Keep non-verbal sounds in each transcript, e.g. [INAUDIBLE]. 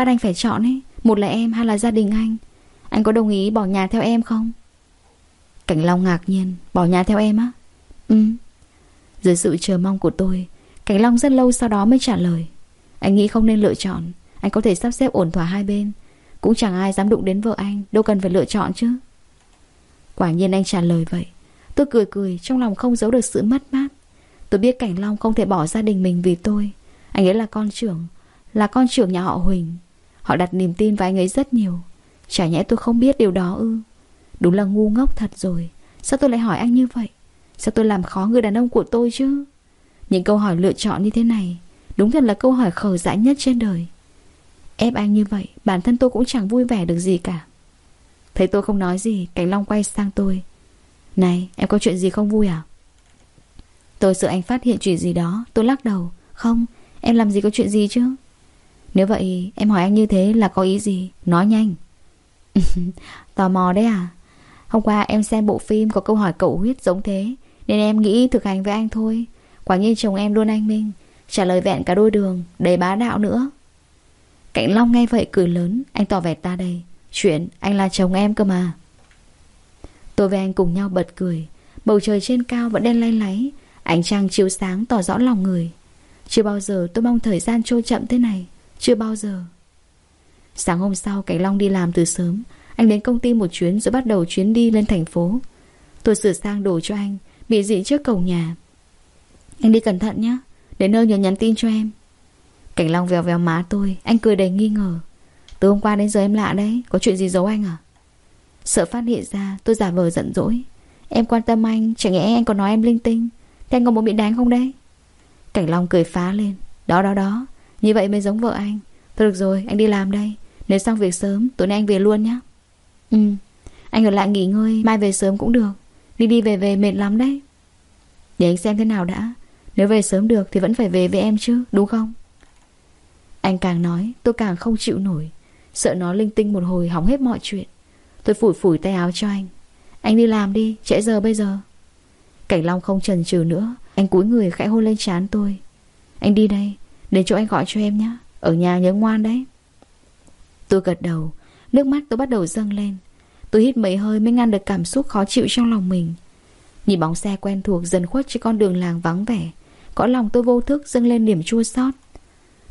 bắt anh phải chọn ấy, Một là em hay là gia đình anh. Anh có đồng ý bỏ nhà theo em không? Cảnh Long ngạc nhiên, Bỏ nhà theo em á? Ừ. Dưới sự chờ mong của tôi, Cảnh Long rất lâu sau đó mới trả lời. Anh nghĩ không nên lựa chọn, Anh có thể sắp xếp ổn thỏa hai bên. Cũng chẳng ai dám đụng đến vợ anh, Đâu cần phải lựa chọn chứ. Quả nhiên anh trả lời vậy. Tôi cười cười, trong lòng không giấu được sự mất mát. Tôi biết Cảnh Long không thể bỏ gia đình mình vì tôi. Anh ấy là con trưởng, Là con trưởng nhà họ Huỳnh. Họ đặt niềm tin vào anh ấy rất nhiều. Chả nhẽ tôi không biết điều đó ư? Đúng là ngu ngốc thật rồi. Sao tôi lại hỏi anh như vậy? Sao tôi làm khó người đàn ông của tôi chứ? Những câu hỏi lựa chọn như thế này, Đúng thật là câu hỏi khờ dại nhất trên đời. Ép anh như vậy, Bản thân tôi cũng chẳng vui vẻ được gì cả. Thấy tôi không nói gì Cảnh Long quay sang tôi. Này, em có chuyện gì không vui à? Tôi sợ anh phát hiện chuyện gì đó, Tôi lắc đầu. Không, em làm gì có chuyện gì chứ? Nếu vậy, em hỏi anh như thế là có ý gì? Nói nhanh. [LAUGHS] Tò mò đấy à? Hôm qua em xem bộ phim có câu hỏi cậu huyết giống thế, Nên em nghĩ thực hành với anh thôi. Quả nhiên chồng em luôn anh Minh, Trả lời vẹn cả đôi đường, Đầy bá đạo nữa. Cảnh Long nghe vậy cười lớn, Anh tỏ vẻ ta đây Chuyện, anh là chồng em cơ mà. Tôi với anh cùng nhau bật cười. Bầu trời trên cao vẫn đen lay láy, Ánh trăng chiếu sáng tỏ rõ lòng người. Chưa bao giờ tôi mong thời gian trôi chậm thế này. Chưa bao giờ. Sáng hôm sau Cảnh Long đi làm từ sớm. Anh đến công ty một chuyến rồi bắt đầu chuyến đi lên thành phố. Tôi sửa sang đồ cho anh, Bị dị trước cổng nhà. Anh đi cẩn thận nhé Đến nơi nhớ nhắn tin cho em. Cảnh Long vèo vèo má tôi, Anh cười đầy nghi ngờ. Từ hôm qua đến giờ em lạ đấy, Có chuyện gì giấu anh à? Sợ phát hiện ra, tôi giả vờ giận dỗi. Em quan tâm anh, Chẳng nhẽ anh còn nói em linh tinh. Thế anh có muốn bị đánh không đấy? Cảnh Long cười phá lên. Đó đó đó. Như vậy mới giống vợ anh. Thôi được rồi, anh đi làm đây. Nếu xong việc sớm, tối nay anh về luôn nhé Ừ. Anh ở lại nghỉ ngơi, Mai về sớm cũng được. Đi đi về về mệt lắm đấy. Để anh xem thế nào đã. Nếu về sớm được thì vẫn phải về với em chứ, Đúng không? Anh càng nói, tôi càng không chịu nổi. Sợ nó linh tinh một hồi hỏng hết mọi chuyện. Tôi phủi phủi tay áo cho anh. Anh đi làm đi, Trễ giờ bây giờ. Cảnh Long không chần chừ nữa. Anh cúi người khẽ hôn lên trán tôi. Anh đi đây Đến chỗ anh gọi cho em nhé Ở nhà nhớ ngoan đấy. Tôi gật đầu. Nước mắt tôi bắt đầu dâng lên. Tôi hít mấy hơi mới ngăn được cảm xúc khó chịu trong lòng mình. Nhìn bóng xe quen thuộc dần khuất trên con đường làng vắng vẻ, Có lòng tôi vô thức dâng lên niềm chua xót.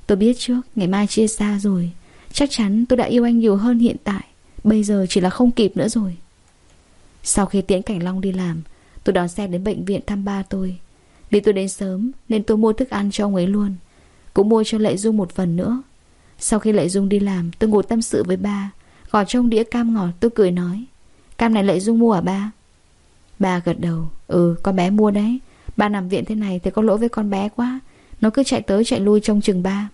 Tôi biết trước, ngày mai chia xa rồi. Chắc chắn tôi đã yêu anh nhiều hơn hiện tại. Bây giờ chỉ là không kịp nữa rồi. Sau khi tiễn Cảnh Long đi làm, Tôi đón xe đến bệnh viện thăm ba tôi. Vì tôi đến sớm, Nên tôi mua thức ăn cho ông ấy luôn. Cũng mua cho Lệ Dung một phần nữa. Sau khi Lệ Dung đi làm, Tôi ngồi tâm sự với ba. Gọt trong đĩa cam ngọt, tôi cười nói. Cam này Lệ Dung mua à ba? Ba gật đầu. Ừ con bé mua đấy. Ba nằm viện thế này thì có lỗi với con bé quá. Nó cứ chạy tới chạy lui trong chừng ba.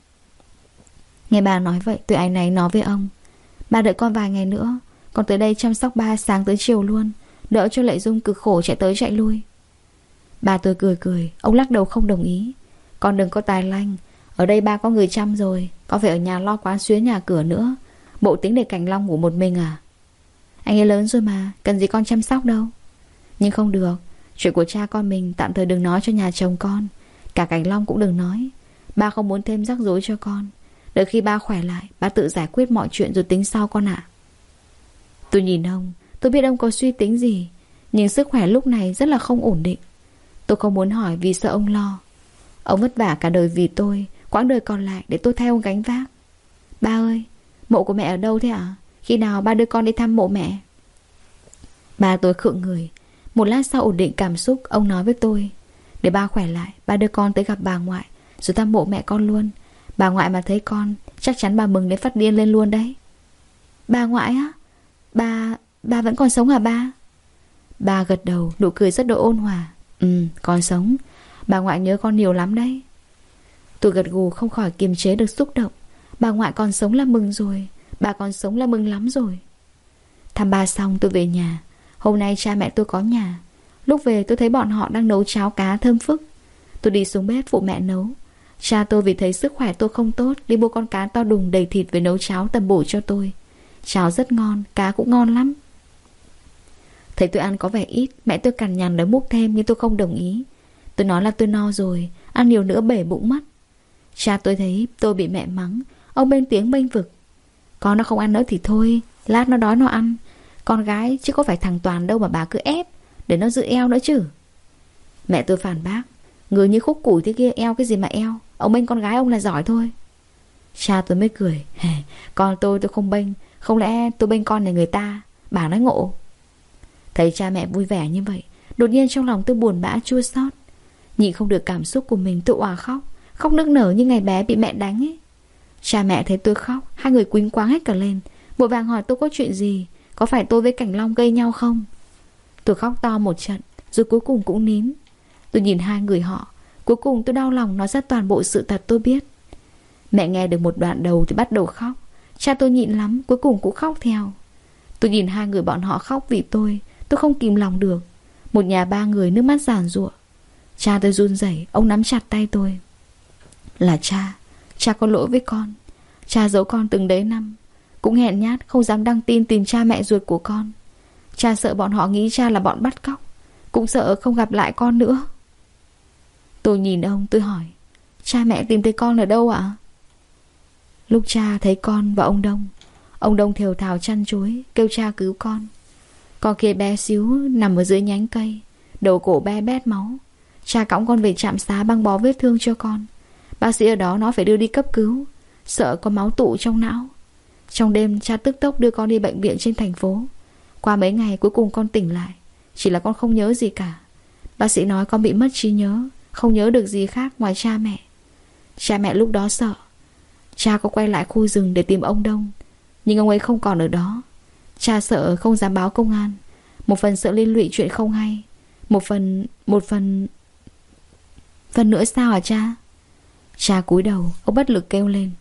Nghe bà nói vậy, tôi anh này nói với ông. Ba đợi con vài ngày nữa. Con tới đây chăm sóc ba sáng tới chiều luôn. Đỡ cho Lệ Dung cực khổ chạy tới chạy lui. Bà tôi cười cười. Ông lắc đầu không đồng ý. Con đừng có tài lanh. Ở đây ba có người chăm rồi, có phải ở nhà lo quán xuyến nhà cửa nữa. Bộ tính để Cảnh Long ngủ một mình à? Anh ấy lớn rồi mà, Cần gì con chăm sóc đâu. Nhưng không được, Chuyện của cha con mình tạm thời đừng nói cho nhà chồng con. Cả Cảnh Long cũng đừng nói. Ba không muốn thêm rắc rối cho con. Đợi khi ba khỏe lại, Ba tự giải quyết mọi chuyện rồi tính sau con ạ. Tôi nhìn ông, Tôi biết ông có suy tính gì, Nhưng sức khỏe lúc này rất là không ổn định. Tôi không muốn hỏi vì sợ ông lo. Ông vất vả cả đời vì tôi Quãng đời còn lại để tôi thay ông gánh vác. Ba ơi, Mộ của mẹ ở đâu thế ạ? À? Khi nào ba đưa con đi thăm mộ mẹ? Ba tôi khựng người. Một lát sau ổn định cảm xúc, Ông nói với tôi. Để ba khỏe lại, Ba đưa con tới gặp bà ngoại, Rồi thăm mộ mẹ con luôn. Bà ngoại mà thấy con, Chắc chắn bà mừng đến phát điên lên luôn đấy. Bà ngoại á? Ba... ba vẫn còn sống hả ba? Ba gật đầu, Nụ cười rất độ ôn hòa. Ừ còn sống. Bà ngoại nhớ con nhiều lắm đấy. Tôi gật gù không khỏi kiềm chế được xúc động. Bà ngoại còn sống là mừng rồi. Bà còn sống là mừng lắm rồi. Thăm ba xong tôi về nhà. Hôm nay cha mẹ tôi có nhà. Lúc về tôi thấy bọn họ đang nấu cháo cá thơm phức. Tôi đi xuống bếp phụ mẹ nấu. Cha tôi vì thấy sức khỏe tôi không tốt Đi mua con cá to đùng đầy thịt về nấu cháo tầm bổ cho tôi. Cháo rất ngon, cá cũng ngon lắm. Thấy tôi ăn có vẻ ít Mẹ tôi cằn nhằn nói múc thêm Nhưng tôi không đồng ý. Tôi nói là tôi no rồi Ăn nhiều nữa bể bụng mất. Cha tôi thấy tôi bị mẹ mắng. Ông bên tiếng bênh vực. Con nó không ăn nữa thì thôi, Lát nó đói nó ăn. Con gái chứ có phải thằng Toàn đâu mà bà cứ ép, Để nó giữ eo nữa chứ. Mẹ tôi phản bác. Người như khúc củi thế kia eo cái gì mà eo? Ông bênh con gái ông là giỏi thôi. Cha tôi mới cười. Con tôi tôi không bênh. Không lẽ tôi bênh con này người ta? Bà nói ngộ. Thấy cha mẹ vui vẻ như vậy, Đột nhiên trong lòng tôi buồn bã chua xót. Nhìn không được cảm xúc của mình tôi òa khóc. Khóc nức nở như ngày bé bị mẹ đánh ấy. Cha mẹ thấy tôi khóc, Hai người quýnh quáng hết cả lên. Vội vàng hỏi tôi có chuyện gì, Có phải tôi với Cảnh Long gây nhau không? Tôi khóc to một trận, Rồi cuối cùng cũng nín. Tôi nhìn hai người họ, Cuối cùng tôi đau lòng nói ra toàn bộ sự thật tôi biết. Mẹ nghe được một đoạn đầu thì bắt đầu khóc. Cha tôi nhịn lắm, Cuối cùng cũng khóc theo. Tôi nhìn hai người bọn họ khóc vì tôi Tôi không kìm lòng được. Một nhà ba người nước mắt giàn ruộng Cha tôi run rẩy, Ông nắm chặt tay tôi. Là cha. Cha có lỗi với con. Cha giấu con từng đấy năm. Cũng hẹn nhát không dám đăng tin tìm cha mẹ ruột của con. Cha sợ bọn họ nghĩ cha là bọn bắt cóc. Cũng sợ không gặp lại con nữa. Tôi nhìn ông, tôi hỏi, Cha mẹ tìm thấy con ở đâu ạ? Lúc cha thấy con và ông Đông Ông Đông thều thào chăn chối Kêu cha cứu con. Con kia bé xíu nằm ở dưới nhánh cây, Đầu cổ bé bét máu. Cha cõng con về trạm xá băng bó vết thương cho con. Bác sĩ ở đó nói phải đưa đi cấp cứu. Sợ có máu tụ trong não. Trong đêm, cha tức tốc đưa con đi bệnh viện trên thành phố. Qua mấy ngày, cuối cùng con tỉnh lại. Chỉ là con không nhớ gì cả. Bác sĩ nói con bị mất trí nhớ, Không nhớ được gì khác ngoài cha mẹ. Cha mẹ lúc đó sợ. Cha có quay lại khu rừng để tìm ông Đông, Nhưng ông ấy không còn ở đó. Cha sợ không dám báo công an. Một phần sợ liên lụy chuyện không hay. Một phần... Một phần... Phần nữa sao hả cha? Cha cúi đầu, ông bất lực kêu lên.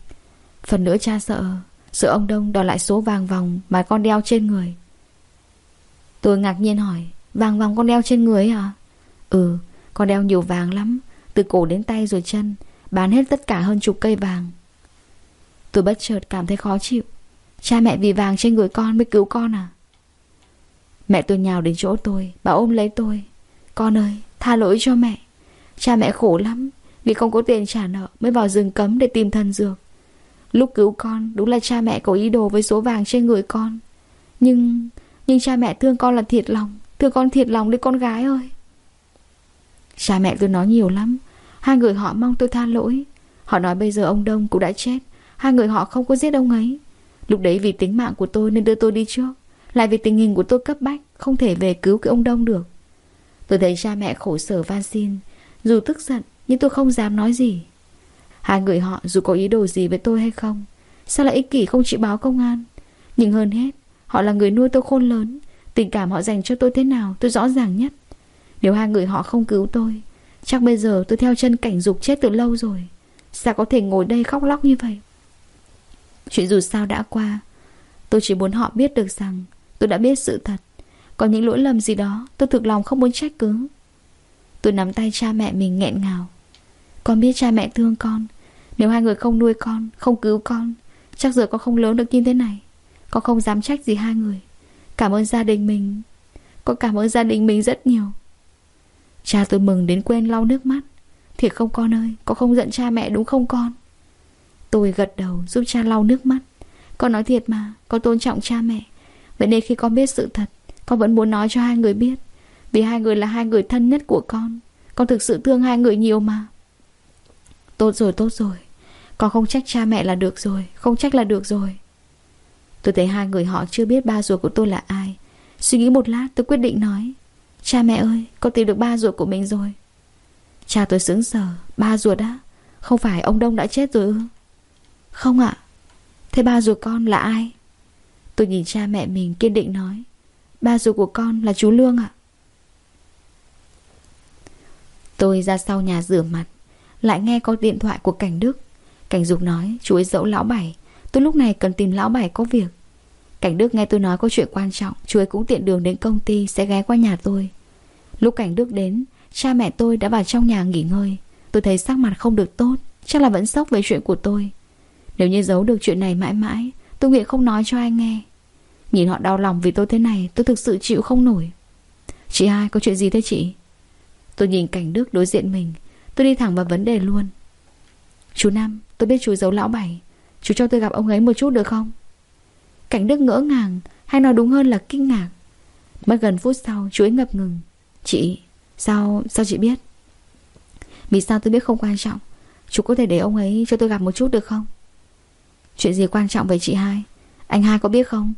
Phần nữa cha sợ, sợ ông Đông đòi lại số vàng vòng mà con đeo trên người. Tôi ngạc nhiên hỏi, vàng vòng con đeo trên người hả? Ừ, con đeo nhiều vàng lắm, từ cổ đến tay rồi chân, bán hết tất cả hơn chục cây vàng. Tôi bất chợt cảm thấy khó chịu. Cha mẹ vì vàng trên người con mới cứu con à? Mẹ tôi nhào đến chỗ tôi, bà ôm lấy tôi. Con ơi, tha lỗi cho mẹ. Cha mẹ khổ lắm, vì không có tiền trả nợ Mới vào rừng cấm để tìm thần dược. Lúc cứu con, đúng là cha mẹ có ý đồ với số vàng trên người con. Nhưng Nhưng cha mẹ thương con là thiệt lòng, Thương con thiệt lòng đi con gái ơi. Cha mẹ tôi nói nhiều lắm, Hai người họ mong tôi tha lỗi. Họ nói bây giờ ông Đông cũng đã chết, Hai người họ không có giết ông ấy. Lúc đấy vì tính mạng của tôi nên đưa tôi đi trước, Lại vì tình hình của tôi cấp bách, Không thể về cứu cái ông Đông được. Tôi thấy cha mẹ khổ sở van xin, Dù tức giận nhưng tôi không dám nói gì. Hai người họ dù có ý đồ gì với tôi hay không, Sao lại ích kỷ không chịu báo công an? Nhưng hơn hết, Họ là người nuôi tôi khôn lớn. Tình cảm họ dành cho tôi thế nào tôi rõ ràng nhất. Nếu hai người họ không cứu tôi, Chắc bây giờ tôi theo chân cảnh dục chết từ lâu rồi. Sao có thể ngồi đây khóc lóc như vậy? Chuyện dù sao đã qua. Tôi chỉ muốn họ biết được rằng Tôi đã biết sự thật. Có những lỗi lầm gì đó Tôi thực lòng không muốn trách cứ. Tôi nắm tay cha mẹ mình nghẹn ngào con biết cha mẹ thương con. Nếu hai người không nuôi con, Không cứu con, Chắc giờ con không lớn được như thế này. Con không dám trách gì hai người. Cảm ơn gia đình mình. Con cảm ơn gia đình mình rất nhiều. Cha tôi mừng đến quên lau nước mắt. Thiệt không con ơi, Con không giận cha mẹ đúng không con? Tôi gật đầu giúp cha lau nước mắt. Con nói thiệt mà, Con tôn trọng cha mẹ. Vậy nên khi con biết sự thật, Con vẫn muốn nói cho hai người biết. Vì hai người là hai người thân nhất của con. Con thực sự thương hai người nhiều mà. Tốt rồi tốt rồi. Con không trách cha mẹ là được rồi, Không trách là được rồi. Tôi thấy hai người họ chưa biết ba ruột của tôi là ai. Suy nghĩ một lát, tôi quyết định nói, Cha mẹ ơi, Con tìm được ba ruột của mình rồi. Cha tôi sững sờ, Ba ruột á? Không phải ông Đông đã chết rồi ư? Không ạ. Thế ba ruột con là ai? Tôi nhìn cha mẹ mình kiên định nói, Ba ruột của con là chú Lương ạ. Tôi ra sau nhà rửa mặt lại nghe có điện thoại của Cảnh Đức. Cảnh Dục nói, chú ấy dẫu lão bảy, Tôi lúc này cần tìm lão bảy có việc. Cảnh Đức nghe tôi nói có chuyện quan trọng, Chú ấy cũng tiện đường đến công ty, Sẽ ghé qua nhà tôi. Lúc Cảnh Đức đến, Cha mẹ tôi đã vào trong nhà nghỉ ngơi. Tôi thấy sắc mặt không được tốt, Chắc là vẫn sốc về chuyện của tôi. Nếu như giấu được chuyện này mãi mãi, Tôi nguyện không nói cho ai nghe. Nhìn họ đau lòng vì tôi thế này, Tôi thực sự chịu không nổi. Chị hai, có chuyện gì thế chị? Tôi nhìn cảnh Đức đối diện mình Tôi đi thẳng vào vấn đề luôn. Chú Năm tôi biết chú giấu lão bảy. Chú cho tôi gặp ông ấy một chút được không? Cảnh Đức ngỡ ngàng, Hay nói đúng hơn là kinh ngạc. Mất gần phút sau, chú ấy ngập ngừng. Chị, Sao sao chị biết? Vì sao tôi biết không quan trọng? Chú có thể để ông ấy cho tôi gặp một chút được không? Chuyện gì quan trọng về chị hai? Anh hai có biết không?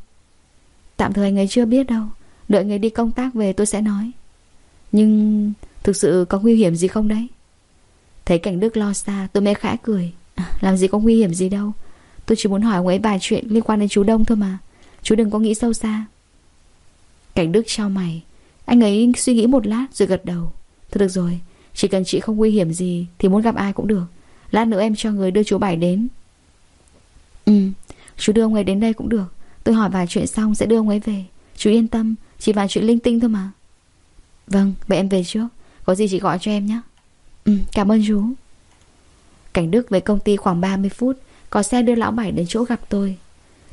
Tạm thời anh ấy chưa biết đâu. Đợi anh ấy đi công tác về tôi sẽ nói. Nhưng Thực sự có nguy hiểm gì không đấy? Thấy cảnh Đức lo xa tôi mê khẽ cười. À, Làm gì có nguy hiểm gì đâu. Tôi chỉ muốn hỏi ông ấy vài chuyện liên quan đến chú Đông thôi mà. Chú đừng có nghĩ sâu xa. Cảnh Đức trao mày. Anh ấy suy nghĩ một lát rồi gật đầu. Thôi được rồi Chỉ cần chị không nguy hiểm gì Thì muốn gặp ai cũng được. Lát nữa em cho người đưa chú Bảy đến. Ừ Chú đưa ông ấy đến đây cũng được. Tôi hỏi vài chuyện xong sẽ đưa ông ấy về. Chú yên tâm Chỉ vài chuyện linh tinh thôi mà. Vâng vậy em về trước. Có gì chị gọi cho em nhé. Ừ cảm ơn chú. Cảnh Đức về công ty khoảng 30 phút, Có xe đưa lão Bảy đến chỗ gặp tôi.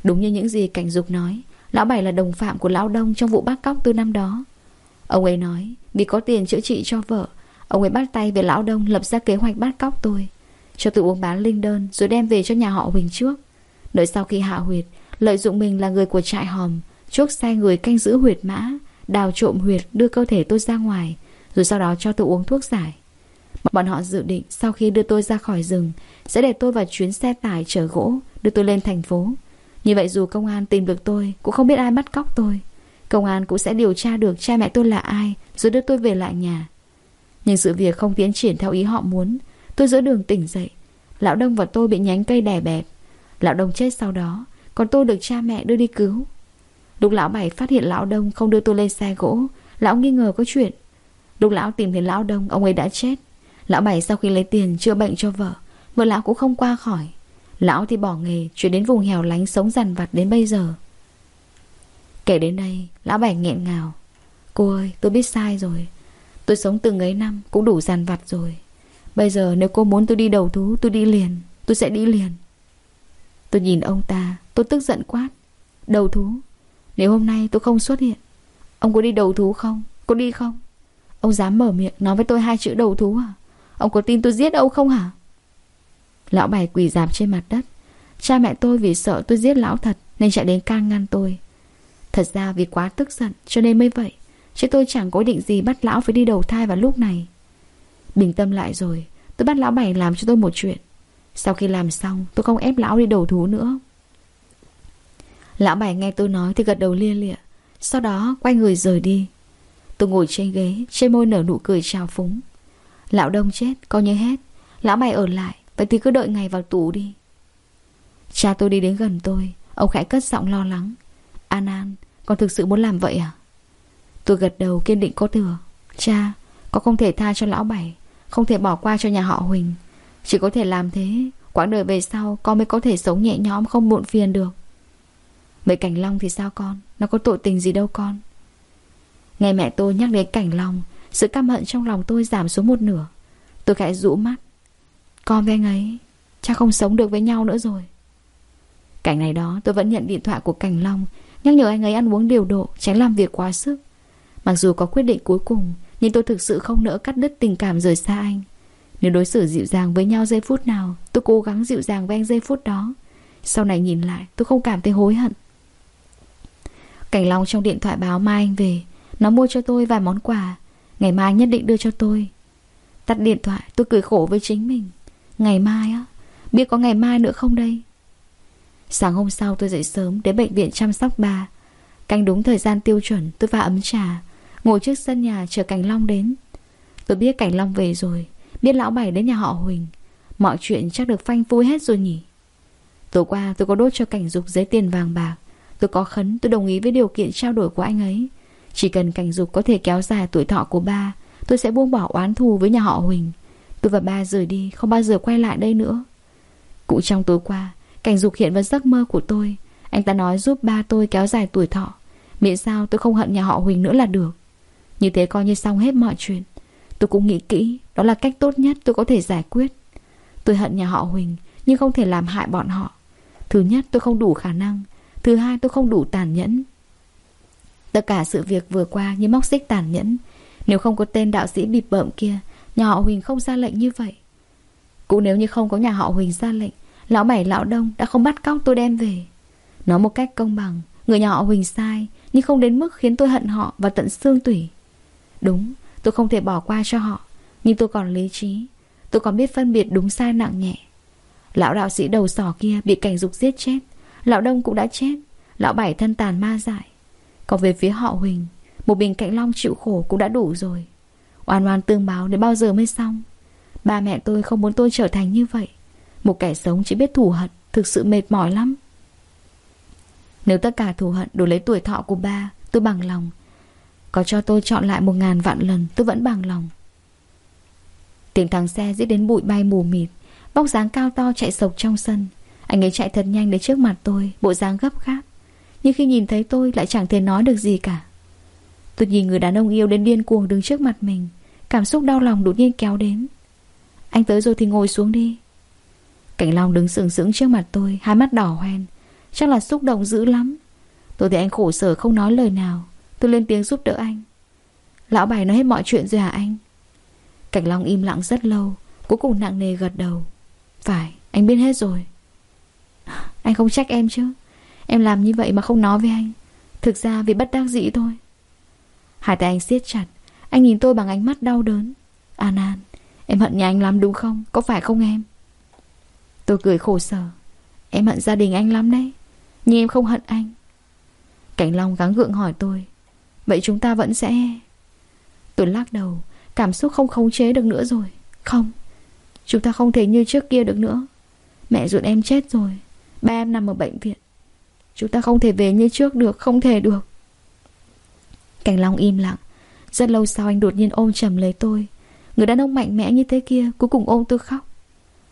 Đúng như những gì Cảnh Dục nói, Lão Bảy là đồng phạm của Lão Đông trong vụ bắt cóc từ năm đó. Ông ấy nói, Vì có tiền chữa trị cho vợ, Ông ấy bắt tay về Lão Đông lập ra kế hoạch bắt cóc tôi. Cho tự uống bán linh đơn Rồi đem về cho nhà họ Huỳnh trước. Đợi sau khi hạ huyệt, Lợi dụng mình là người của trại hòm, chuốc xe người canh giữ huyệt mã, Đào trộm huyệt đưa cơ thể tôi ra ngoài, Rồi sau đó cho tôi uống thuốc giải. Bọn họ dự định sau khi đưa tôi ra khỏi rừng, Sẽ để tôi vào chuyến xe tải chở gỗ Đưa tôi lên thành phố. Như vậy dù công an tìm được tôi, Cũng không biết ai bắt cóc tôi. Công an cũng sẽ điều tra được cha mẹ tôi là ai, Rồi đưa tôi về lại nhà. Nhưng sự việc không tiến triển theo ý họ muốn. Tôi giữa đường tỉnh dậy. Lão Đông và tôi bị nhánh cây đè bẹp. Lão Đông chết sau đó, Còn tôi được cha mẹ đưa đi cứu. Lúc lão Bảy phát hiện lão Đông không đưa tôi lên xe gỗ, Lão nghi ngờ có chuyện. Lúc lão tìm thấy lão Đông, Ông ấy đã chết. Lão Bảy sau khi lấy tiền chữa bệnh cho vợ Vợ lão cũng không qua khỏi. Lão thì bỏ nghề, Chuyển đến vùng hẻo lánh sống dằn vặt đến bây giờ. Kể đến đây, Lão Bảy nghẹn ngào. Cô ơi, tôi biết sai rồi. Tôi sống từng ấy năm cũng đủ dằn vặt rồi. Bây giờ nếu cô muốn tôi đi đầu thú, Tôi đi liền, Tôi sẽ đi liền. Tôi nhìn ông ta, Tôi tức giận quát. Đầu thú, Nếu hôm nay tôi không xuất hiện, Ông có đi đầu thú không? Có đi không? Ông dám mở miệng nói với tôi hai chữ đầu thú à? Ông có tin tôi giết ông không hả? Lão bảy quỳ dạp trên mặt đất. Cha mẹ tôi vì sợ tôi giết lão thật Nên chạy đến can ngăn tôi. Thật ra vì quá tức giận cho nên mới vậy, Chứ tôi chẳng có định gì bắt lão phải đi đầu thai vào lúc này. Bình tâm lại rồi, Tôi bắt lão bảy làm cho tôi một chuyện. Sau khi làm xong, tôi không ép lão đi đầu thú nữa. Lão bảy nghe tôi nói thì gật đầu lia lịa, Sau đó quay người rời đi. Tôi ngồi trên ghế, Trên môi nở nụ cười trào phúng. Lão đông chết, coi như hết. Lão bảy ở lại, Vậy thì cứ đợi ngày vào tù đi. Cha tôi đi đến gần tôi, Ông khẽ cất giọng lo lắng. An An, Con thực sự muốn làm vậy à? Tôi gật đầu kiên định có thừa. Cha, Con không thể tha cho lão bảy, Không thể bỏ qua cho nhà họ Huỳnh. Chỉ có thể làm thế, Quãng đời về sau con mới có thể sống nhẹ nhõm, không muộn phiền được. Vậy Cảnh Long thì sao con? Nó có tội tình gì đâu con? Nghe mẹ tôi nhắc đến Cảnh Long sự căm hận trong lòng tôi giảm xuống một nửa. Tôi khẽ rũ mắt. Con với anh ấy, Chắc không sống được với nhau nữa rồi. Cảnh này đó, tôi vẫn nhận điện thoại của Cảnh Long, Nhắc nhở anh ấy ăn uống điều độ, Tránh làm việc quá sức. Mặc dù có quyết định cuối cùng, Nhưng tôi thực sự không nỡ cắt đứt tình cảm rời xa anh. Nếu đối xử dịu dàng với nhau giây phút nào, Tôi cố gắng dịu dàng với anh giây phút đó. Sau này nhìn lại, tôi không cảm thấy hối hận. Cảnh Long trong điện thoại báo mai anh về. Nó mua cho tôi vài món quà. Ngày mai nhất định đưa cho tôi. Tắt điện thoại, tôi cười khổ với chính mình. Ngày mai á, Biết có ngày mai nữa không đây? Sáng hôm sau tôi dậy sớm Đến bệnh viện chăm sóc bà. Canh đúng thời gian tiêu chuẩn, tôi pha ấm trà, Ngồi trước sân nhà chờ Cảnh Long đến. Tôi biết Cảnh Long về rồi, Biết lão bảy đến nhà họ Huỳnh. Mọi chuyện chắc được phanh phui hết rồi nhỉ? Tối qua tôi có đốt cho Cảnh Dục giấy tiền vàng bạc. Tôi có khấn, tôi đồng ý với điều kiện trao đổi của anh ấy. Chỉ cần Cảnh Dục có thể kéo dài tuổi thọ của ba, Tôi sẽ buông bỏ oán thù với nhà họ Huỳnh. Tôi và ba rời đi, Không bao giờ quay lại đây nữa. Cũng trong tối qua, Cảnh dục hiện vào giấc mơ của tôi. Anh ta nói giúp ba tôi kéo dài tuổi thọ. Miễn sao tôi không hận nhà họ Huỳnh nữa là được. Như thế coi như xong hết mọi chuyện. Tôi cũng nghĩ kỹ, Đó là cách tốt nhất tôi có thể giải quyết. Tôi hận nhà họ Huỳnh, Nhưng không thể làm hại bọn họ. Thứ nhất, tôi không đủ khả năng. Thứ hai, tôi không đủ tàn nhẫn. Tất cả sự việc vừa qua như móc xích tàn nhẫn. Nếu không có tên đạo sĩ bịp bợm kia, Nhà họ Huỳnh không ra lệnh như vậy. Cũng nếu như không có nhà họ Huỳnh ra lệnh, Lão Bảy lão Đông đã không bắt cóc tôi đem về. Nói một cách công bằng, Người nhà họ Huỳnh sai, Nhưng không đến mức khiến tôi hận họ và tận xương tủy. Đúng, Tôi không thể bỏ qua cho họ, Nhưng tôi còn lý trí. Tôi còn biết phân biệt đúng sai nặng nhẹ. Lão đạo sĩ đầu sỏ kia bị cảnh dục giết chết, Lão Đông cũng đã chết. Lão Bảy thân tàn ma dại. Còn về phía họ Huỳnh, Một bình cạnh long chịu khổ cũng đã đủ rồi. Oan oan tương báo đến bao giờ mới xong. Ba mẹ tôi không muốn tôi trở thành như vậy. Một kẻ sống chỉ biết thù hận, Thực sự mệt mỏi lắm. Nếu tất cả thù hận đủ lấy tuổi thọ của ba, Tôi bằng lòng. Có cho tôi chọn lại một ngàn vạn lần, Tôi vẫn bằng lòng. Tiếng thằng xe giết đến bụi bay mù mịt Bóc dáng cao to chạy sộc trong sân. Anh ấy chạy thật nhanh đến trước mặt tôi, Bộ dáng gấp gáp. Nhưng khi nhìn thấy tôi lại chẳng thể nói được gì cả. Tôi nhìn người đàn ông yêu đến điên cuồng đứng trước mặt mình, Cảm xúc đau lòng đột nhiên kéo đến. Anh tới rồi thì ngồi xuống đi. Cảnh Long đứng sừng sững trước mặt tôi, Hai mắt đỏ hoen Chắc là xúc động dữ lắm. Tôi thấy anh khổ sở không nói lời nào, Tôi lên tiếng giúp đỡ anh. Lão bài nói hết mọi chuyện rồi hả anh? Cảnh Long im lặng rất lâu, Cuối cùng nặng nề gật đầu. Phải, anh biết hết rồi. Anh không trách em chứ? Em làm như vậy mà không nói với anh. Thực ra vì bất đắc dĩ thôi. Hai tay anh siết chặt. Anh nhìn tôi bằng ánh mắt đau đớn. An An, Em hận nhà anh lắm đúng không? Có phải không em? Tôi cười khổ sở. Em hận gia đình anh lắm đấy. Nhưng em không hận anh. Cảnh Long gắng gượng hỏi tôi. Vậy chúng ta vẫn sẽ Tôi lắc đầu. Cảm xúc không khống chế được nữa rồi. Không. Chúng ta không thể như trước kia được nữa. Mẹ ruột em chết rồi. Ba em nằm ở bệnh viện. Chúng ta không thể về như trước được, Không thể được. Cảnh Long im lặng. Rất lâu sau anh đột nhiên ôm chầm lấy tôi. Người đàn ông mạnh mẽ như thế kia, Cuối cùng ôm tôi khóc.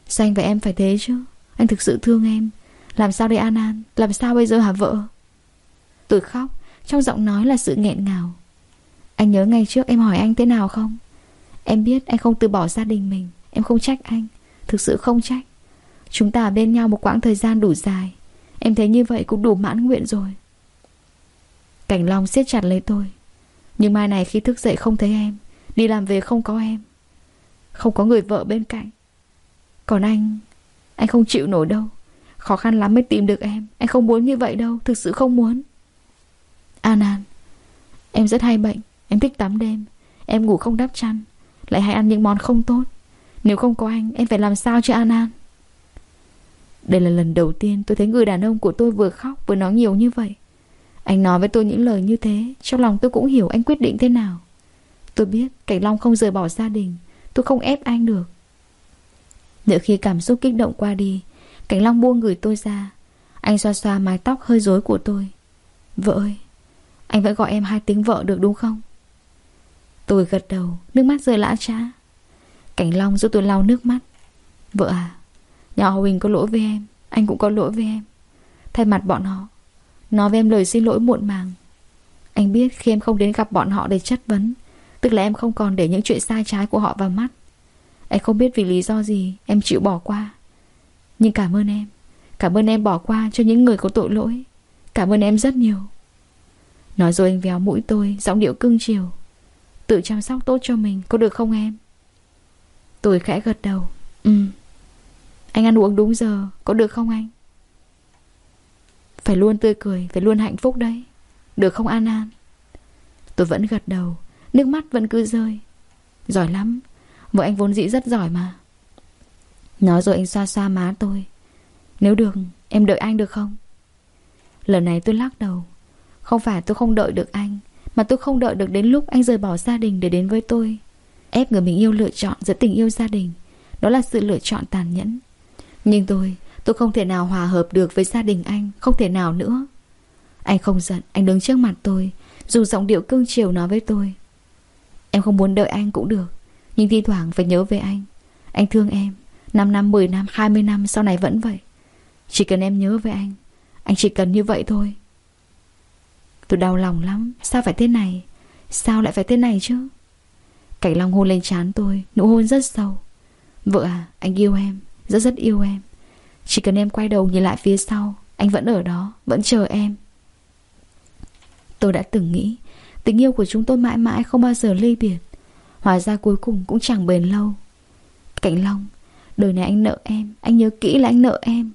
Sao anh và em phải thế chứ? Anh thực sự thương em. Làm sao đây, An An? Làm sao bây giờ hả vợ? Tôi khóc, Trong giọng nói là sự nghẹn ngào. Anh nhớ ngày trước em hỏi anh thế nào không? Em biết anh không từ bỏ gia đình mình. Em không trách anh. Thực sự không trách. Chúng ta ở bên nhau một quãng thời gian đủ dài. Em thấy như vậy cũng đủ mãn nguyện rồi. Cảnh Long siết chặt lấy tôi. Nhưng mai này khi thức dậy không thấy em, Đi làm về không có em. Không có người vợ bên cạnh. Còn anh Anh không chịu nổi đâu. Khó khăn lắm mới tìm được em. Anh không muốn như vậy đâu, Thực sự không muốn. An An, Em rất hay bệnh. Em thích tắm đêm. Em ngủ không đắp chăn. Lại hay ăn những món không tốt. Nếu không có anh, Em phải làm sao cho An An? Đây là lần đầu tiên tôi thấy người đàn ông của tôi vừa khóc vừa nói nhiều như vậy. Anh nói với tôi những lời như thế, Trong lòng tôi cũng hiểu anh quyết định thế nào. Tôi biết Cảnh Long không rời bỏ gia đình, Tôi không ép anh được. Đợi khi cảm xúc kích động qua đi, Cảnh Long buông người tôi ra. Anh xoa xoa mái tóc hơi rối của tôi. Vợ ơi, Anh vẫn gọi em hai tiếng vợ được đúng không? Tôi gật đầu, Nước mắt rơi lã trá Cảnh Long giúp tôi lau nước mắt. Vợ à Nhà họ Huỳnh có lỗi với em, Anh cũng có lỗi với em. Thay mặt bọn họ, Nói với em lời xin lỗi muộn màng. Anh biết khi em không đến gặp bọn họ để chất vấn, Tức là em không còn để những chuyện sai trái của họ vào mắt. Anh không biết vì lý do gì Em chịu bỏ qua. Nhưng cảm ơn em, Cảm ơn em bỏ qua cho những người có tội lỗi. Cảm ơn em rất nhiều. Nói rồi anh véo mũi tôi, Giọng điệu cưng chiều. Tự chăm sóc tốt cho mình, có được không em? Tôi khẽ gật đầu Ừ. Anh ăn uống đúng giờ, có được không anh? Phải luôn tươi cười, Phải luôn hạnh phúc đấy. Được không An An? Tôi vẫn gật đầu, Nước mắt vẫn cứ rơi. Giỏi lắm, Vợ anh vốn dĩ rất giỏi mà. Nói rồi anh xoa xoa má tôi. Nếu được, em đợi anh được không? Lần này tôi lắc đầu. Không phải tôi không đợi được anh, Mà tôi không đợi được đến lúc anh rời bỏ gia đình để đến với tôi. Ép người mình yêu lựa chọn giữa tình yêu gia đình, Đó là sự lựa chọn tàn nhẫn. Nhưng tôi Tôi không thể nào hòa hợp được với gia đình anh Không thể nào nữa. Anh không giận Anh đứng trước mặt tôi Dù giọng điệu cương chiều nói với tôi. Em không muốn đợi anh cũng được Nhưng thi thoảng phải nhớ về anh. Anh thương em 5 năm, 10 năm, 20 năm sau này vẫn vậy. Chỉ cần em nhớ về anh Anh chỉ cần như vậy thôi. Tôi đau lòng lắm Sao phải thế này? Sao lại phải thế này chứ? Cảnh Long hôn lên trán tôi Nụ hôn rất sâu. Vợ à anh yêu em. Rất rất yêu em. Chỉ cần em quay đầu nhìn lại phía sau, Anh vẫn ở đó, Vẫn chờ em. Tôi đã từng nghĩ, Tình yêu của chúng tôi mãi mãi không bao giờ ly biệt. Hóa ra cuối cùng cũng chẳng bền lâu. Cảnh Long, Đời này anh nợ em, Anh nhớ kỹ là anh nợ em.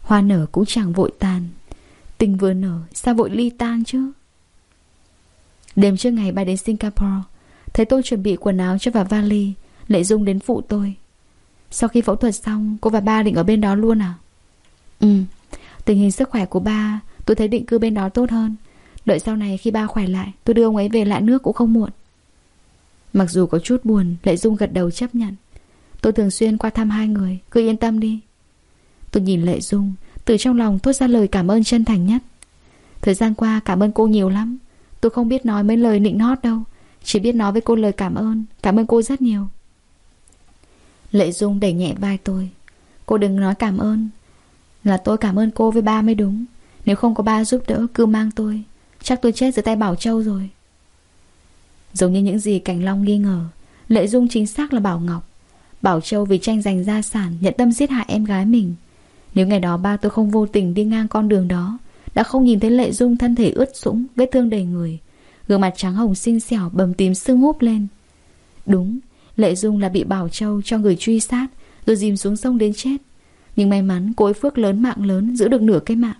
Hoa nở cũng chẳng vội tàn. Tình vừa nở, Sao vội ly tan chứ? Đêm trước ngày bay đến Singapore, Thấy tôi chuẩn bị quần áo cho vào vali Lệ Dung đến phụ tôi. Sau khi phẫu thuật xong, Cô và ba định ở bên đó luôn à? Ừ. Tình hình sức khỏe của ba, Tôi thấy định cư bên đó tốt hơn. Đợi sau này khi ba khỏe lại, Tôi đưa ông ấy về lại nước cũng không muộn. Mặc dù có chút buồn Lệ Dung gật đầu chấp nhận. Tôi thường xuyên qua thăm hai người, Cứ yên tâm đi. Tôi nhìn Lệ Dung, Từ trong lòng thốt ra lời cảm ơn chân thành nhất. Thời gian qua cảm ơn cô nhiều lắm. Tôi không biết nói mấy lời nịnh hót đâu, Chỉ biết nói với cô lời cảm ơn Cảm ơn cô rất nhiều. Lệ Dung đẩy nhẹ vai tôi. Cô đừng nói cảm ơn. Là tôi cảm ơn cô với ba mới đúng. Nếu không có ba giúp đỡ, cứ mang tôi. Chắc tôi chết dưới tay Bảo Châu rồi. Giống như những gì Cảnh Long nghi ngờ, Lệ Dung chính xác là Bảo Ngọc. Bảo Châu vì tranh giành gia sản, Nhận tâm giết hại em gái mình. Nếu ngày đó ba tôi không vô tình đi ngang con đường đó, Đã không nhìn thấy Lệ Dung thân thể ướt sũng, Vết thương đầy người, Gương mặt trắng hồng xinh xẻo bầm tím sưng húp lên. Đúng Lệ Dung là bị Bảo Châu cho người truy sát, Rồi dìm xuống sông đến chết. Nhưng may mắn, cô ấy phước lớn mạng lớn, Giữ được nửa cái mạng.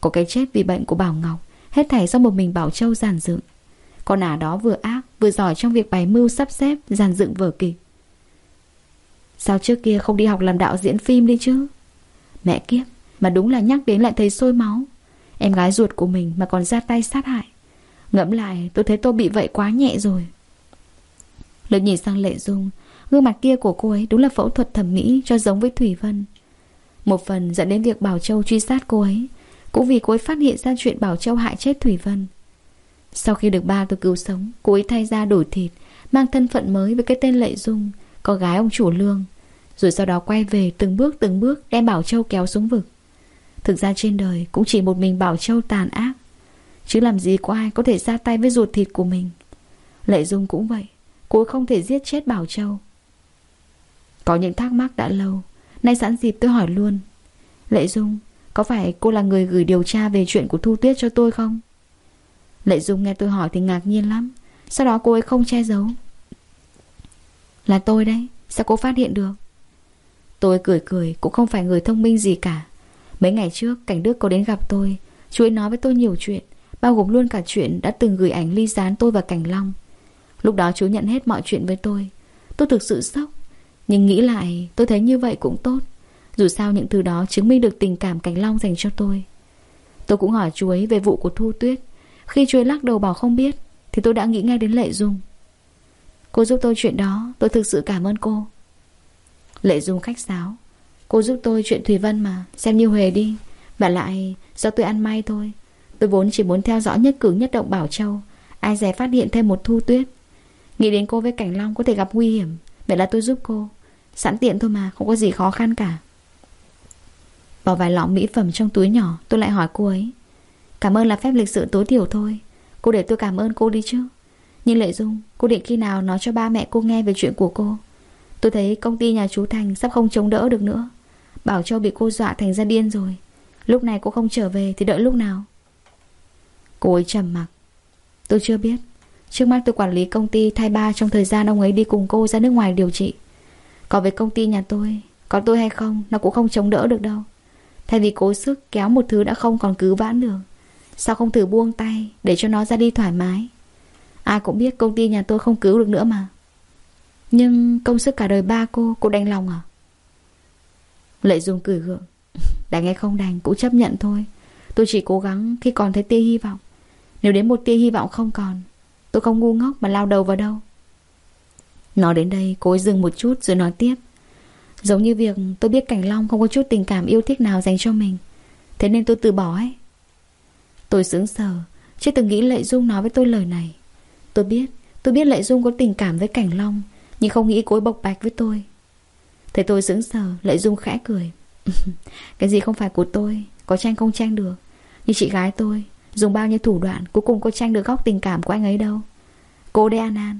Có cái chết vì bệnh của Bảo Ngọc, Hết thảy do một mình Bảo Châu giàn dựng. Con ả đó vừa ác, Vừa giỏi trong việc bày mưu sắp xếp, Giàn dựng vở kịch. Sao trước kia không đi học làm đạo diễn phim đi chứ? Mẹ kiếp, Mà đúng là nhắc đến lại thấy sôi máu. Em gái ruột của mình mà còn ra tay sát hại. Ngẫm lại, tôi thấy tôi bị vậy quá nhẹ rồi. Lực nhìn sang Lệ Dung, Gương mặt kia của cô ấy đúng là phẫu thuật thẩm mỹ Cho giống với Thủy Vân. Một phần dẫn đến việc Bảo Châu truy sát cô ấy, Cũng vì cô ấy phát hiện ra chuyện Bảo Châu hại chết Thủy Vân. Sau khi được ba tôi cứu sống, Cô ấy thay ra đổi thịt, Mang thân phận mới với cái tên Lệ Dung, Có gái ông chủ lương, Rồi sau đó quay về từng bước từng bước Đem Bảo Châu kéo xuống vực. Thực ra trên đời cũng chỉ một mình Bảo Châu tàn ác, Chứ làm gì có ai có thể ra tay với ruột thịt của mình. Lệ Dung cũng vậy Cô không thể giết chết Bảo Châu. Có những thắc mắc đã lâu, Nay sẵn dịp tôi hỏi luôn. Lệ Dung, Có phải cô là người gửi điều tra về chuyện của Thu Tuyết cho tôi không? Lệ Dung nghe tôi hỏi thì ngạc nhiên lắm. Sau đó cô ấy không che giấu. Là tôi đấy, Sao cô phát hiện được? Tôi cười cười, cũng không phải người thông minh gì cả. Mấy ngày trước, Cảnh Đức có đến gặp tôi. Chú ấy nói với tôi nhiều chuyện, Bao gồm luôn cả chuyện đã từng gửi ảnh ly gián tôi và Cảnh Long. Lúc đó chú nhận hết mọi chuyện với tôi. Tôi thực sự sốc. Nhưng nghĩ lại, tôi thấy như vậy cũng tốt. Dù sao những thứ đó chứng minh được tình cảm Cảnh Long dành cho tôi. Tôi cũng hỏi chú ấy về vụ của Thu Tuyết. Khi chú ấy lắc đầu bảo không biết, Thì tôi đã nghĩ ngay đến Lệ Dung. Cô giúp tôi chuyện đó, Tôi thực sự cảm ơn cô. Lệ Dung khách sáo. Cô giúp tôi chuyện Thùy Vân mà, Xem như Huề đi. Và lại, do tôi ăn may thôi. Tôi vốn chỉ muốn theo dõi nhất cử nhất động Bảo Châu. Ai dè phát hiện thêm một thu tuyết. Nghĩ đến cô với Cảnh Long có thể gặp nguy hiểm, Vậy là tôi giúp cô. Sẵn tiện thôi mà, không có gì khó khăn cả. Bỏ vài lọ mỹ phẩm trong túi nhỏ, Tôi lại hỏi cô ấy. Cảm ơn là phép lịch sự tối thiểu thôi. Cô để tôi cảm ơn cô đi chứ. Nhưng Lệ Dung, Cô định khi nào nói cho ba mẹ cô nghe về chuyện của cô. Tôi thấy công ty nhà chú Thành Sắp không chống đỡ được nữa. Bảo Châu bị cô dọa thành ra điên rồi. Lúc này cô không trở về thì đợi lúc nào? Cô ấy trầm mặc. Tôi chưa biết. Trước mắt tôi quản lý công ty thay ba, trong thời gian ông ấy đi cùng cô ra nước ngoài điều trị. Còn về công ty nhà tôi, Có tôi hay không, Nó cũng không chống đỡ được đâu. Thay vì cố sức kéo một thứ đã không còn cứu vãn được, Sao không thử buông tay Để cho nó ra đi thoải mái? Ai cũng biết công ty nhà tôi không cứu được nữa mà. Nhưng công sức cả đời ba cô Cô đành lòng à? Lệ Dung cười gượng. [LAUGHS] Đành hay không đành cũng chấp nhận thôi. Tôi chỉ cố gắng khi còn thấy tia hy vọng. Nếu đến một tia hy vọng không còn Tôi không ngu ngốc mà lao đầu vào đâu. Nói đến đây, cô ấy dừng một chút rồi nói tiếp. Giống như việc tôi biết Cảnh Long không có chút tình cảm yêu thích nào dành cho mình. Thế nên tôi từ bỏ ấy. Tôi sững sờ, Chưa từng nghĩ Lệ Dung nói với tôi lời này. Tôi biết Tôi biết Lệ Dung có tình cảm với Cảnh Long, Nhưng không nghĩ cô ấy bộc bạch với tôi. Thấy tôi sững sờ, Lệ Dung khẽ cười. [LAUGHS] Cái gì không phải của tôi, Có tranh không tranh được. Như chị gái tôi Dùng bao nhiêu thủ đoạn, Cuối cùng có tranh được góc tình cảm của anh ấy đâu. Cô đây An An,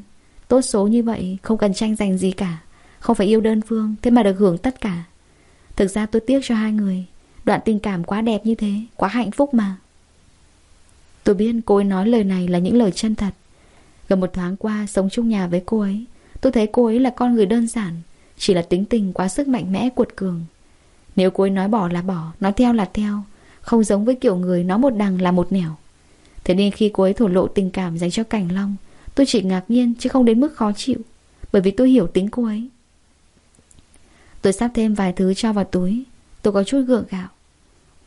Tốt số như vậy, Không cần tranh giành gì cả. Không phải yêu đơn phương, Thế mà được hưởng tất cả. Thực ra tôi tiếc cho hai người. Đoạn tình cảm quá đẹp như thế, Quá hạnh phúc mà. Tôi biết cô ấy nói lời này là những lời chân thật. Gần một tháng qua, sống chung nhà với cô ấy, Tôi thấy cô ấy là con người đơn giản, Chỉ là tính tình quá sức mạnh mẽ cuột cường. Nếu cô ấy nói bỏ là bỏ, Nói theo là theo. Không giống với kiểu người nó một đằng là một nẻo. Thế nên khi cô ấy thổ lộ tình cảm dành cho Cảnh Long Tôi chỉ ngạc nhiên chứ không đến mức khó chịu Bởi vì tôi hiểu tính cô ấy. Tôi sắp thêm vài thứ cho vào túi Tôi có chút gượng gạo.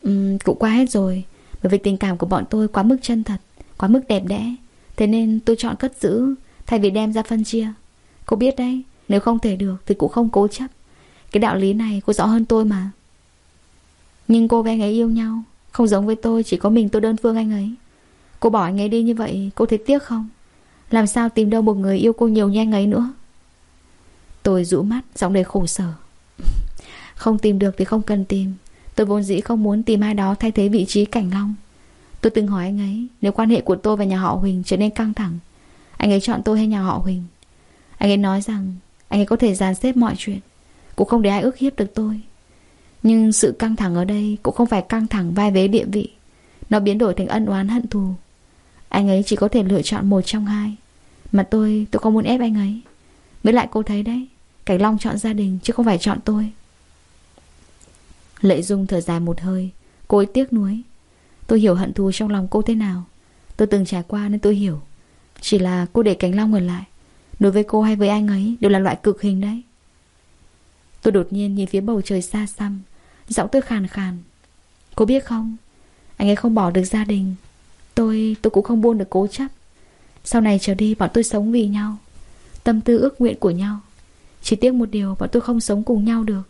Ừm, cũng qua hết rồi Bởi vì tình cảm của bọn tôi quá mức chân thật Quá mức đẹp đẽ. Thế nên tôi chọn cất giữ Thay vì đem ra phân chia. Cô biết đấy Nếu không thể được thì cũng không cố chấp. Cái đạo lý này cô rõ hơn tôi mà. Nhưng cô với anh ấy yêu nhau. Không giống với tôi, Chỉ có mình tôi đơn phương anh ấy. Cô bỏ anh ấy đi như vậy, Cô thấy tiếc không? Làm sao tìm đâu một người yêu cô nhiều như anh ấy nữa? Tôi rũ mắt, Giọng đầy khổ sở. [LAUGHS] Không tìm được thì không cần tìm. Tôi vốn dĩ không muốn tìm ai đó thay thế vị trí Cảnh Long. Tôi từng hỏi anh ấy, Nếu quan hệ của tôi và nhà họ Huỳnh trở nên căng thẳng, Anh ấy chọn tôi hay nhà họ Huỳnh? Anh ấy nói rằng, Anh ấy có thể dàn xếp mọi chuyện. Cũng không để ai ước hiếp được tôi. Nhưng sự căng thẳng ở đây Cũng không phải căng thẳng vai vế địa vị. Nó biến đổi thành ân oán hận thù. Anh ấy chỉ có thể lựa chọn một trong hai. Mà tôi, tôi không muốn ép anh ấy. Với lại cô thấy đấy Cảnh Long chọn gia đình chứ không phải chọn tôi. Lệ Dung thở dài một hơi Cô ấy tiếc nuối. Tôi hiểu hận thù trong lòng cô thế nào. Tôi từng trải qua nên tôi hiểu. Chỉ là cô để cánh long ở lại. Đối với cô hay với anh ấy đều là loại cực hình đấy. Tôi đột nhiên nhìn phía bầu trời xa xăm. Giọng tôi khàn khàn. Cô biết không? Anh ấy không bỏ được gia đình. Tôi, tôi cũng không buông được cố chấp. Sau này trở đi bọn tôi sống vì nhau. Tâm tư ước nguyện của nhau. Chỉ tiếc một điều bọn tôi không sống cùng nhau được.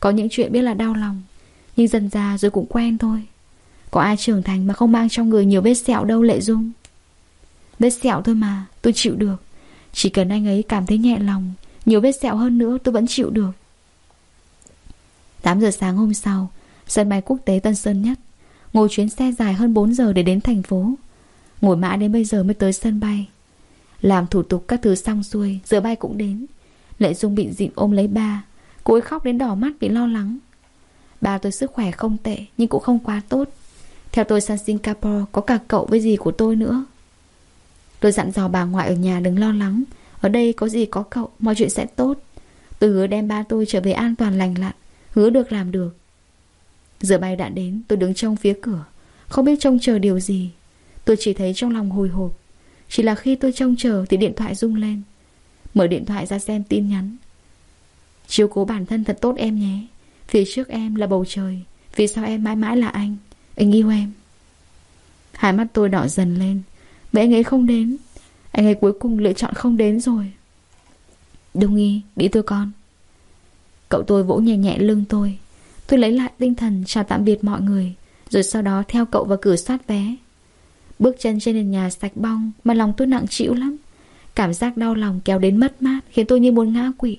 Có những chuyện biết là đau lòng Nhưng dần già rồi cũng quen thôi. Có ai trưởng thành mà không mang trong người nhiều vết sẹo đâu Lệ Dung? Vết sẹo thôi mà Tôi chịu được. Chỉ cần anh ấy cảm thấy nhẹ lòng Nhiều vết sẹo hơn nữa tôi vẫn chịu được. 8 giờ sáng hôm sau, Sân bay quốc tế Tân Sơn Nhất. Ngồi chuyến xe dài hơn 4 giờ để đến thành phố. Ngồi mãi đến bây giờ mới tới sân bay. Làm thủ tục các thứ xong xuôi, Giờ bay cũng đến. Lệ Dung bị dịm ôm lấy ba. Cô ấy khóc đến đỏ mắt vì lo lắng. Ba tôi sức khỏe không tệ, Nhưng cũng không quá tốt. Theo tôi sang Singapore, Có cả cậu với gì của tôi nữa. Tôi dặn dò bà ngoại ở nhà đừng lo lắng. Ở đây có gì có cậu, Mọi chuyện sẽ tốt. Từ hứa đem ba tôi trở về an toàn lành lặn. Hứa được làm được. Giờ bay đã đến, tôi đứng trong phía cửa. Không biết trông chờ điều gì. Tôi chỉ thấy trong lòng hồi hộp. Chỉ là khi tôi trông chờ thì điện thoại rung lên. Mở điện thoại ra xem tin nhắn. Chiếu cố bản thân thật tốt em nhé. Phía trước em là bầu trời. Phía sau em mãi mãi là anh. Anh yêu em. Hai mắt tôi đỏ dần lên. Vậy anh ấy không đến. Anh ấy cuối cùng lựa chọn không đến rồi. Đông nghi, đi tôi con. Cậu tôi vỗ nhẹ nhẹ lưng tôi. Tôi lấy lại tinh thần chào tạm biệt mọi người, Rồi sau đó theo cậu vào cửa soát vé. Bước chân trên nền nhà sạch bong Mà lòng tôi nặng chịu lắm. Cảm giác đau lòng kéo đến mất mát Khiến tôi như muốn ngã quỵ.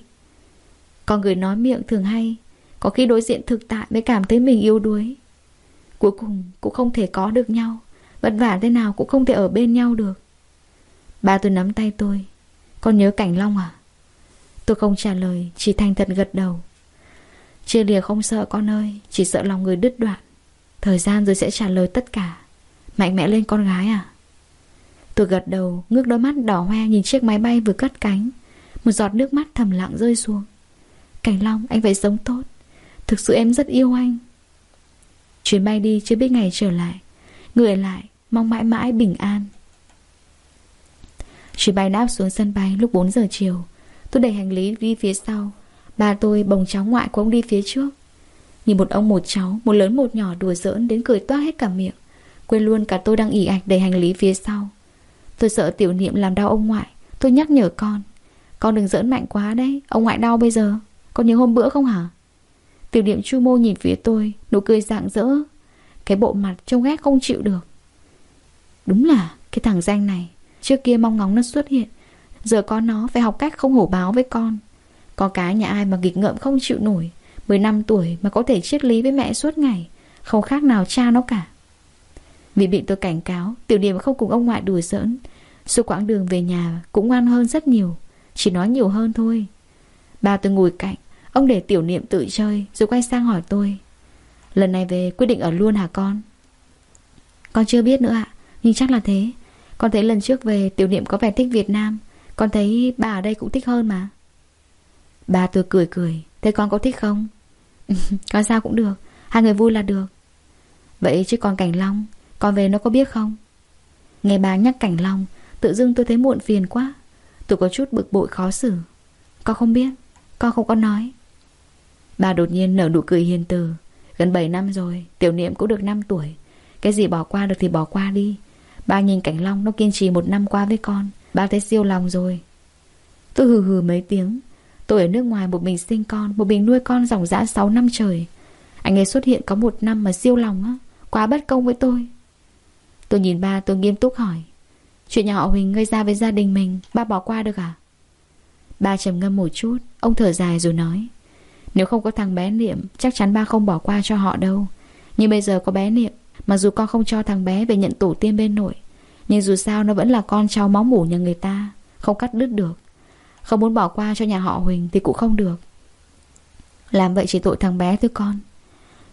Con người nói miệng thường hay, Có khi đối diện thực tại mới cảm thấy mình yếu đuối. Cuối cùng cũng không thể có được nhau, Vất vả thế nào cũng không thể ở bên nhau được. Ba tôi nắm tay tôi. Con nhớ Cảnh Long à? Tôi không trả lời, Chỉ thành thật gật đầu. Chia lìa không sợ, con ơi, Chỉ sợ lòng người đứt đoạn. Thời gian rồi sẽ trả lời tất cả. Mạnh mẽ lên, con gái à. Tôi gật đầu, Ngước đôi mắt đỏ hoe nhìn chiếc máy bay vừa cất cánh. Một giọt nước mắt thầm lặng rơi xuống. Cảnh Long, anh phải sống tốt. Thực sự em rất yêu anh. Chuyến bay đi chưa biết ngày trở lại. Người lại, mong mãi mãi bình an. Chuyến bay đáp xuống sân bay lúc 4 giờ chiều. Tôi đẩy hành lý đi phía sau. Ba tôi bồng cháu ngoại của ông đi phía trước. Nhìn một ông một cháu, Một lớn một nhỏ đùa giỡn đến cười toát hết cả miệng. Quên luôn cả tôi đang ỉ ạch đẩy hành lý phía sau. Tôi sợ tiểu niệm làm đau ông ngoại. Tôi nhắc nhở con. Con đừng giỡn mạnh quá đấy. Ông ngoại đau bây giờ. Con nhớ hôm bữa không hả? Tiểu niệm chu mô nhìn phía tôi, Nụ cười rạng rỡ. Cái bộ mặt trông ghét không chịu được. Đúng là cái thằng danh này. Trước kia mong ngóng nó xuất hiện Giờ có nó, phải học cách không hổ báo với con. Có cái nhà ai mà nghịch ngợm không chịu nổi. 15 tuổi mà có thể triết lý với mẹ suốt ngày. Không khác nào cha nó cả. Vì bị tôi cảnh cáo, Tiểu điểm không cùng ông ngoại đùa giỡn. Suốt quãng đường về nhà cũng ngoan hơn rất nhiều, Chỉ nói nhiều hơn thôi. Ba tôi ngồi cạnh, Ông để tiểu niệm tự chơi, Rồi quay sang hỏi tôi. Lần này về quyết định ở luôn hả con? Con chưa biết nữa ạ, Nhưng chắc là thế. Con thấy lần trước về tiểu niệm có vẻ thích Việt Nam. Con thấy bà ở đây cũng thích hơn mà. Bà tôi cười cười, Thế con có thích không? [LAUGHS] Con sao cũng được, Hai người vui là được. Vậy chứ còn Cảnh Long, Con về nó có biết không? Nghe bà nhắc Cảnh Long, Tự dưng tôi thấy muộn phiền quá. Tôi có chút bực bội khó xử. Con không biết, Con không có nói. Bà đột nhiên nở nụ cười hiền từ. Gần 7 năm rồi, Tiểu niệm cũng được 5 tuổi. Cái gì bỏ qua được thì bỏ qua đi. Bà nhìn Cảnh Long nó kiên trì một năm qua với con. Ba thấy siêu lòng rồi. Tôi hừ hừ mấy tiếng. Tôi ở nước ngoài một mình sinh con, Một mình nuôi con dòng dã 6 năm trời. Anh ấy xuất hiện có một năm mà siêu lòng á, Quá bất công với tôi. Tôi nhìn ba, tôi nghiêm túc hỏi. Chuyện nhà họ Huỳnh gây ra với gia đình mình, Ba bỏ qua được à? Ba trầm ngâm một chút, Ông thở dài rồi nói. Nếu không có thằng bé Niệm, Chắc chắn ba không bỏ qua cho họ đâu. Nhưng bây giờ có bé Niệm Mặc dù con không cho thằng bé về nhận tổ tiên bên nội nhưng dù sao nó vẫn là con cháu máu mủ nhà người ta, Không cắt đứt được. Không muốn bỏ qua cho nhà họ Huỳnh Thì cũng không được. Làm vậy chỉ tội thằng bé thôi con.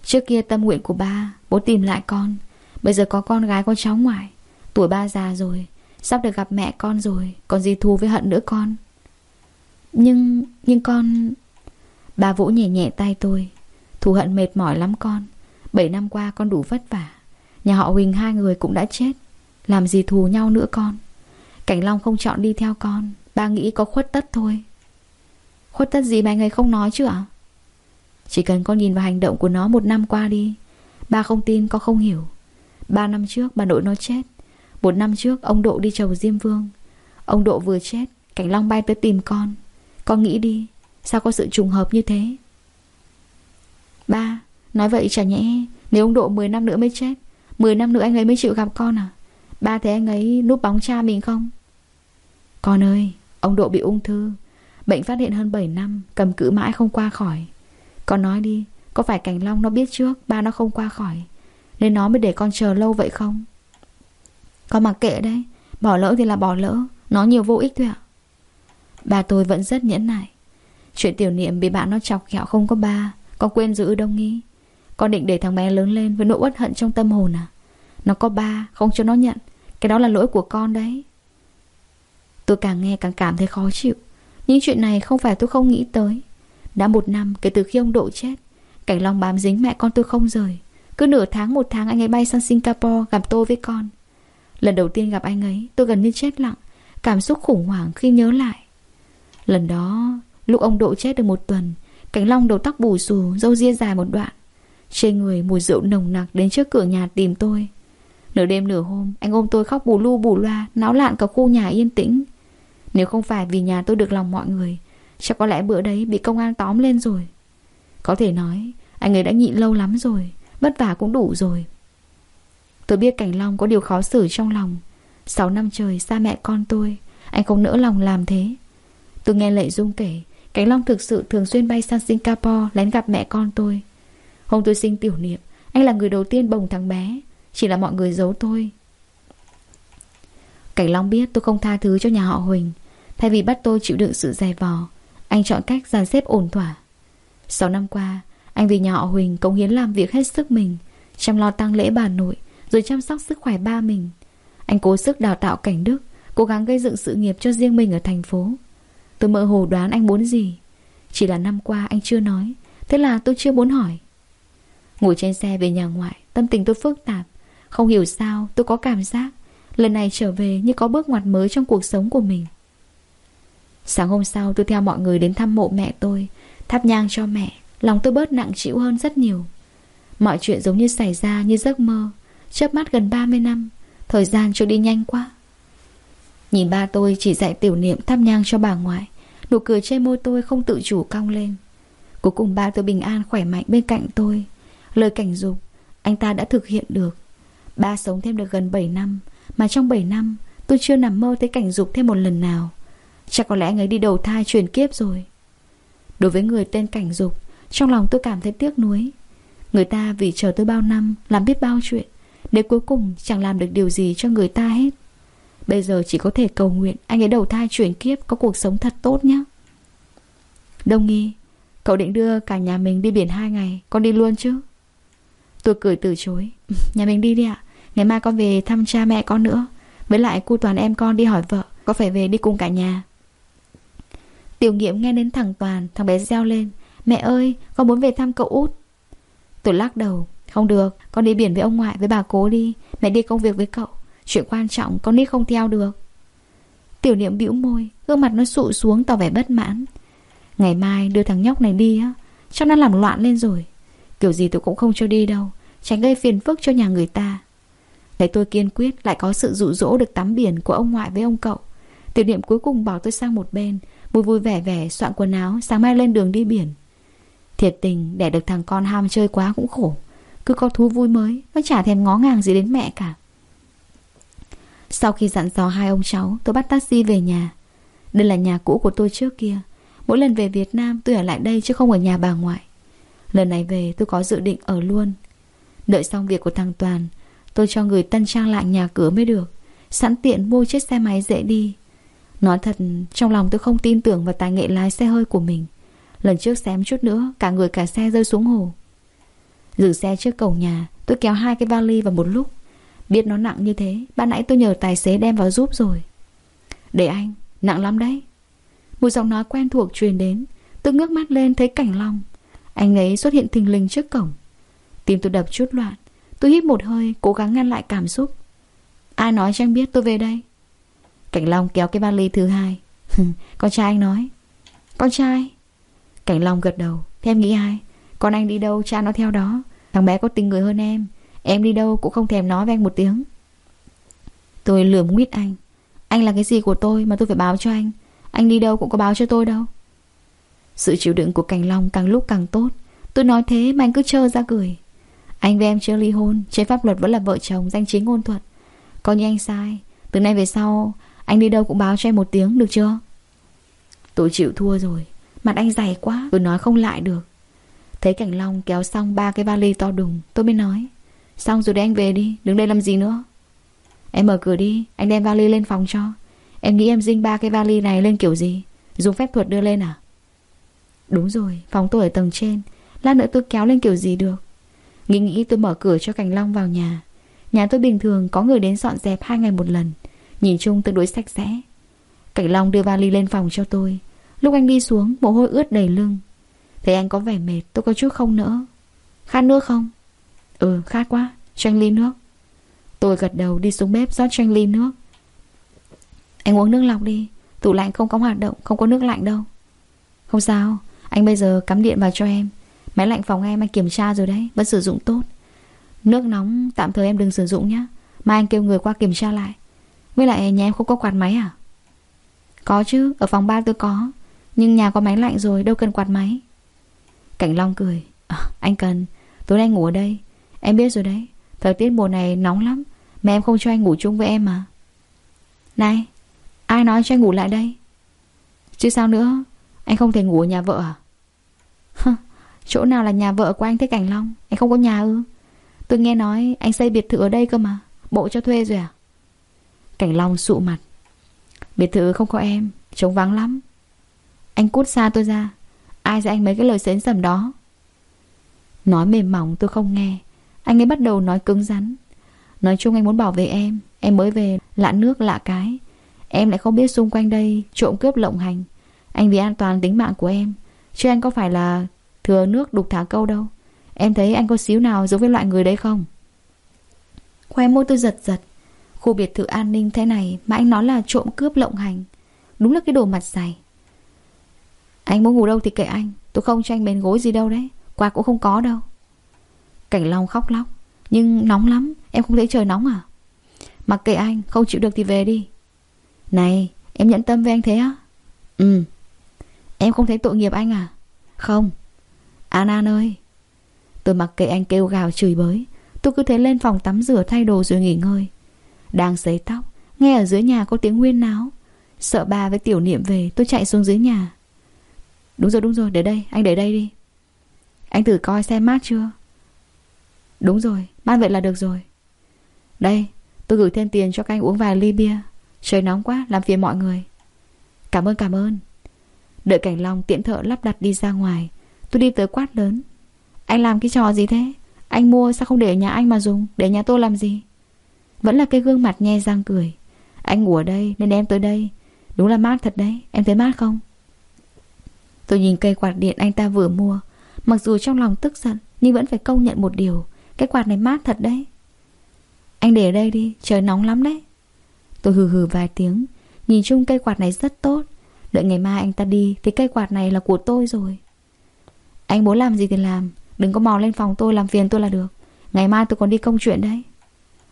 Trước kia tâm nguyện của ba Bố tìm lại con. Bây giờ có con gái con cháu ngoại. Tuổi ba già rồi, Sắp được gặp mẹ con rồi, Còn gì thù với hận nữa con. Nhưng Nhưng con Bà Vũ nhẹ nhẹ tay tôi. Thù hận mệt mỏi lắm con. Bảy năm qua con đủ vất vả. Nhà họ Huỳnh hai người cũng đã chết. Làm gì thù nhau nữa con? Cảnh Long không chọn đi theo con, Ba nghĩ có khuất tất thôi. Khuất tất gì mà anh ấy không nói chứ ạ? Chỉ cần con nhìn vào hành động của nó một năm qua đi, Ba không tin, con không hiểu. Ba năm trước bà nội nó chết, Một năm trước ông Độ đi chầu Diêm Vương. Ông Độ vừa chết, Cảnh Long bay tới tìm con. Con nghĩ đi, Sao có sự trùng hợp như thế? Ba, Nói vậy chả nhẽ, Nếu ông Độ 10 năm nữa mới chết 10 năm nữa anh ấy mới chịu gặp con à? Ba thấy anh ấy núp bóng cha mình không? Con ơi, Ông Độ bị ung thư. Bệnh phát hiện hơn 7 năm, Cầm cự mãi không qua khỏi. Con nói đi, Có phải Cảnh Long nó biết trước Ba nó không qua khỏi? Nên nó mới để con chờ lâu vậy không? Con mặc kệ đấy, Bỏ lỡ thì là bỏ lỡ, Nó nhiều vô ích thôi ạ. Ba tôi vẫn rất nhẫn nại. Chuyện tiểu niệm bị bạn nó chọc kẹo không có ba, Con quên giữ đông nghi. Con định để thằng bé lớn lên với nỗi uất hận trong tâm hồn à? Nó có ba, Không cho nó nhận. Cái đó là lỗi của con đấy. Tôi càng nghe càng cảm thấy khó chịu. Những chuyện này không phải tôi không nghĩ tới. Đã một năm kể từ khi ông Độ chết, Cảnh Long bám dính mẹ con tôi không rời. Cứ nửa tháng, một tháng anh ấy bay sang Singapore Gặp tôi với con. Lần đầu tiên gặp anh ấy, tôi gần như chết lặng. Cảm xúc khủng hoảng khi nhớ lại. Lần đó, Lúc ông Độ chết được một tuần, Cảnh Long đầu tóc bù xù Dâu ria dài một đoạn. Trên người mùi rượu nồng nặc đến trước cửa nhà tìm tôi. Nửa đêm nửa hôm, Anh ôm tôi khóc bù lu bù loa, Náo lạn cả khu nhà yên tĩnh. Nếu không phải vì nhà tôi được lòng mọi người, Chắc có lẽ bữa đấy bị công an tóm lên rồi. Có thể nói, Anh ấy đã nhịn lâu lắm rồi, Vất vả cũng đủ rồi. Tôi biết Cảnh Long có điều khó xử trong lòng. Sáu năm trời xa mẹ con tôi, Anh không nỡ lòng làm thế. Tôi nghe Lệ Dung kể, Cảnh Long thực sự thường xuyên bay sang Singapore Lén gặp mẹ con tôi. Hôm tôi sinh tiểu niệm, Anh là người đầu tiên bồng thằng bé. Chỉ là mọi người giấu tôi. Cảnh Long biết tôi không tha thứ cho nhà họ Huỳnh. Thay vì bắt tôi chịu đựng sự dày vò, Anh chọn cách dàn xếp ổn thỏa. Sáu năm qua, Anh vì nhà họ Huỳnh cống hiến làm việc hết sức mình, Chăm lo tăng lễ bà nội, Rồi chăm sóc sức khỏe ba mình. Anh cố sức đào tạo cảnh đức, Cố gắng gây dựng sự nghiệp cho riêng mình ở thành phố. Tôi mơ hồ đoán anh muốn gì. Chỉ là năm qua anh chưa nói, Thế là tôi chưa muốn hỏi. Ngồi trên xe về nhà ngoại, Tâm tình tôi phức tạp. Không hiểu sao, tôi có cảm giác Lần này trở về như có bước ngoặt mới trong cuộc sống của mình. Sáng hôm sau, tôi theo mọi người đến thăm mộ mẹ tôi, Thắp nhang cho mẹ, Lòng tôi bớt nặng chịu hơn rất nhiều. Mọi chuyện giống như xảy ra như giấc mơ, Chớp mắt gần 30 năm, Thời gian trôi đi nhanh quá. Nhìn ba tôi chỉ dạy tiểu niệm thắp nhang cho bà ngoại, Nụ cười trên môi tôi không tự chủ cong lên. Cuối cùng ba tôi bình an khỏe mạnh bên cạnh tôi. Lời cảnh dục, Anh ta đã thực hiện được. Ba sống thêm được gần 7 năm, Mà trong 7 năm, tôi chưa nằm mơ thấy cảnh dục thêm một lần nào. Chắc có lẽ anh ấy đi đầu thai truyền kiếp rồi. Đối với người tên cảnh dục, Trong lòng tôi cảm thấy tiếc nuối. Người ta vì chờ tôi bao năm, Làm biết bao chuyện, Để cuối cùng chẳng làm được điều gì cho người ta hết. Bây giờ chỉ có thể cầu nguyện Anh ấy đầu thai chuyển kiếp, Có cuộc sống thật tốt nhé. Đông nghi, Cậu định đưa cả nhà mình đi biển hai ngày, Con đi luôn chứ? Tôi cười từ chối. [LAUGHS] Nhà mình đi đi ạ. Ngày mai con về thăm cha mẹ con nữa. Với lại cu toàn em con đi hỏi vợ Có phải về đi cùng cả nhà? Tiểu nghiệm nghe đến thằng Toàn Thằng bé reo lên. Mẹ ơi con muốn về thăm cậu út. Tôi lắc đầu. Không được, con đi biển với ông ngoại với bà cố đi. Mẹ đi công việc với cậu. Chuyện quan trọng con nít không theo được. Tiểu niệm bĩu môi Gương mặt nó sụ xuống tỏ vẻ bất mãn. Ngày mai đưa thằng nhóc này đi á Chắc nó làm loạn lên rồi. Kiểu gì tôi cũng không cho đi đâu Tránh gây phiền phức cho nhà người ta. Thấy tôi kiên quyết, lại có sự dụ dỗ được tắm biển của ông ngoại với ông cậu. Tiểu niệm cuối cùng bỏ tôi sang một bên Vui vui vẻ vẻ, soạn quần áo, Sáng mai lên đường đi biển. Thiệt tình để được thằng con ham chơi quá cũng khổ. Cứ có thú vui mới Nó chả thèm ngó ngàng gì đến mẹ cả. Sau khi dặn dò hai ông cháu, Tôi bắt taxi về nhà. Đây là nhà cũ của tôi trước kia. Mỗi lần về Việt Nam, tôi ở lại đây chứ không ở nhà bà ngoại. Lần này về, tôi có dự định ở luôn. Đợi xong việc của thằng Toàn Tôi cho người tân trang lại nhà cửa mới được. Sẵn tiện mua chiếc xe máy dễ đi. Nói thật, Trong lòng tôi không tin tưởng vào tài nghệ lái xe hơi của mình. Lần trước xém chút nữa, Cả người cả xe rơi xuống hồ. Dừng xe trước cổng nhà, Tôi kéo hai cái vali vào một lúc. Biết nó nặng như thế, Ban nãy tôi nhờ tài xế đem vào giúp rồi. Để anh, Nặng lắm đấy. Một giọng nói quen thuộc truyền đến, Tôi ngước mắt lên thấy cảnh long Anh ấy xuất hiện thình lình trước cổng. Tim tôi đập chút loạn Tôi hít một hơi, cố gắng ngăn lại cảm xúc. Ai nói cho anh biết tôi về đây? Cảnh Long kéo cái vali thứ hai. [LAUGHS] Con trai anh nói. Con trai? Cảnh Long gật đầu. Thế em nghĩ ai? Con anh đi đâu, cha nó theo đó. Thằng bé có tình người hơn em. Em đi đâu cũng không thèm nói với anh một tiếng. Tôi lườm nguyết anh. Anh là cái gì của tôi mà tôi phải báo cho anh? Anh đi đâu cũng có báo cho tôi đâu. Sự chịu đựng của Cảnh Long càng lúc càng tốt. Tôi nói thế mà anh cứ trơ ra cười. Anh với em chưa ly hôn, Trên pháp luật vẫn là vợ chồng, danh chính ngôn thuận. Coi như anh sai, Từ nay về sau, Anh đi đâu cũng báo cho em một tiếng, được chưa? Tôi chịu thua rồi, Mặt anh dày quá, Tôi nói không lại được. Thấy Cảnh Long kéo xong ba cái vali to đùng, Tôi mới nói, Xong rồi để anh về đi Đứng đây làm gì nữa. Em mở cửa đi, Anh đem vali lên phòng cho. Em nghĩ em dinh ba cái vali này lên kiểu gì? Dùng phép thuật đưa lên à? Đúng rồi, Phòng tôi ở tầng trên, Lát nữa tôi kéo lên kiểu gì được? Nghĩ nghĩ tôi mở cửa cho Cảnh Long vào nhà. Nhà tôi bình thường có người đến dọn dẹp hai ngày một lần. Nhìn chung tương đối sạch sẽ. Cảnh Long đưa vali lên phòng cho tôi. Lúc anh đi xuống, mồ hôi ướt đầy lưng. Thấy anh có vẻ mệt, tôi có chút không nỡ. Khát nước không? Ừ khát quá. Cho anh ly nước. Tôi gật đầu đi xuống bếp rót cho anh ly nước. Anh uống nước lọc đi. Tủ lạnh không có hoạt động, Không có nước lạnh đâu. Không sao. Anh bây giờ cắm điện vào cho em. Máy lạnh phòng em anh kiểm tra rồi đấy Vẫn sử dụng tốt. Nước nóng tạm thời em đừng sử dụng nhé Mai anh kêu người qua kiểm tra lại. Với lại nhà em không có quạt máy à? Có chứ Ở phòng ba tôi có. Nhưng nhà có máy lạnh rồi đâu cần quạt máy. Cảnh Long cười. À, Anh cần Tối nay ngủ ở đây. Em biết rồi đấy Thời tiết mùa này nóng lắm. Mà em không cho anh ngủ chung với em mà. Này Ai nói cho anh ngủ lại đây? Chứ sao nữa Anh không thể ngủ ở nhà vợ à? Chỗ nào là nhà vợ của anh thế Cảnh Long? Anh không có nhà ư? Tôi nghe nói anh xây biệt thự ở đây cơ mà. Bộ cho thuê rồi à? Cảnh Long sụ mặt. Biệt thự không có em, Trống vắng lắm. Anh cút xa tôi ra. Ai dạy anh mấy cái lời xến sầm đó? Nói mềm mỏng tôi không nghe. Anh ấy bắt đầu nói cứng rắn. Nói chung anh muốn bảo vệ em. Em mới về, lạ nước, lạ cái. Em lại không biết xung quanh đây trộm cướp lộng hành. Anh vì an toàn tính mạng của em. Chứ anh có phải là thừa nước đục thả câu đâu. Em thấy anh có xíu nào giống với loại người đấy không? Khoe môi tôi giật giật. Khu biệt thự an ninh thế này Mà anh nói là trộm cướp lộng hành. Đúng là cái đồ mặt dày. Anh muốn ngủ đâu thì kệ anh. Tôi không cho anh bền gối gì đâu đấy. Quà cũng không có đâu. Cảnh Long khóc lóc. Nhưng nóng lắm. Em không thấy trời nóng à? Mặc kệ anh. Không chịu được thì về đi. Này, Em nhận tâm với anh thế á? Ừ. Em không thấy tội nghiệp anh à? Không. Anan ơi. Tôi mặc kệ anh kêu gào chửi bới. Tôi cứ thế lên phòng tắm rửa thay đồ rồi nghỉ ngơi. Đang sấy tóc, Nghe ở dưới nhà có tiếng nguyên náo. Sợ bà với tiểu niệm về, tôi chạy xuống dưới nhà. Đúng rồi đúng rồi, để đây, Anh để đây đi. Anh thử coi xem mát chưa? Đúng rồi, mát vậy là được rồi. Đây, tôi gửi thêm tiền cho các anh uống vài ly bia. Trời nóng quá, làm phiền mọi người. Cảm ơn cảm ơn. Đợi cảnh long tiện thợ lắp đặt đi ra ngoài Tôi đi tới quát lớn. Anh làm cái trò gì thế? Anh mua sao không để ở nhà anh mà dùng? Để nhà tôi làm gì? Vẫn là cái gương mặt nhe răng cười. Anh ngủ ở đây nên đem tới đây. Đúng là mát thật đấy. Em thấy mát không? Tôi nhìn cây quạt điện anh ta vừa mua. Mặc dù trong lòng tức giận, Nhưng vẫn phải công nhận một điều. Cái quạt này mát thật đấy. Anh để ở đây đi. Trời nóng lắm đấy. Tôi hừ hừ vài tiếng. Nhìn chung cây quạt này rất tốt. Đợi ngày mai anh ta đi, Thì cây quạt này là của tôi rồi. Anh muốn làm gì thì làm. Đừng có mò lên phòng tôi làm phiền tôi là được. Ngày mai tôi còn đi công chuyện đấy.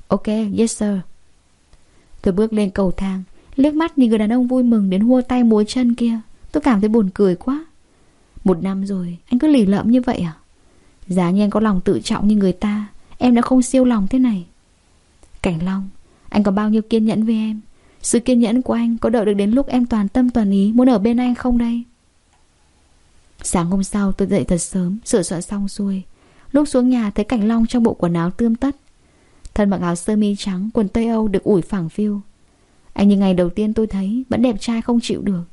Ok, yes sir. Tôi bước lên cầu thang liếc mắt nhìn người đàn ông vui mừng đến hua tay múa chân kia. Tôi cảm thấy buồn cười quá. Một năm rồi Anh cứ lì lợm như vậy à? Giá như anh có lòng tự trọng như người ta Em đã không siêu lòng thế này. Cảnh Long Anh có bao nhiêu kiên nhẫn với em? Sự kiên nhẫn của anh có đợi được đến lúc em toàn tâm toàn ý Muốn ở bên anh không đây? Sáng hôm sau tôi dậy thật sớm, Sửa soạn xong xuôi. Lúc xuống nhà thấy Cảnh Long trong bộ quần áo tươm tất. Thân mặc áo sơ mi trắng, Quần Tây Âu được ủi phẳng phiu. Anh như ngày đầu tiên tôi thấy, Vẫn đẹp trai không chịu được.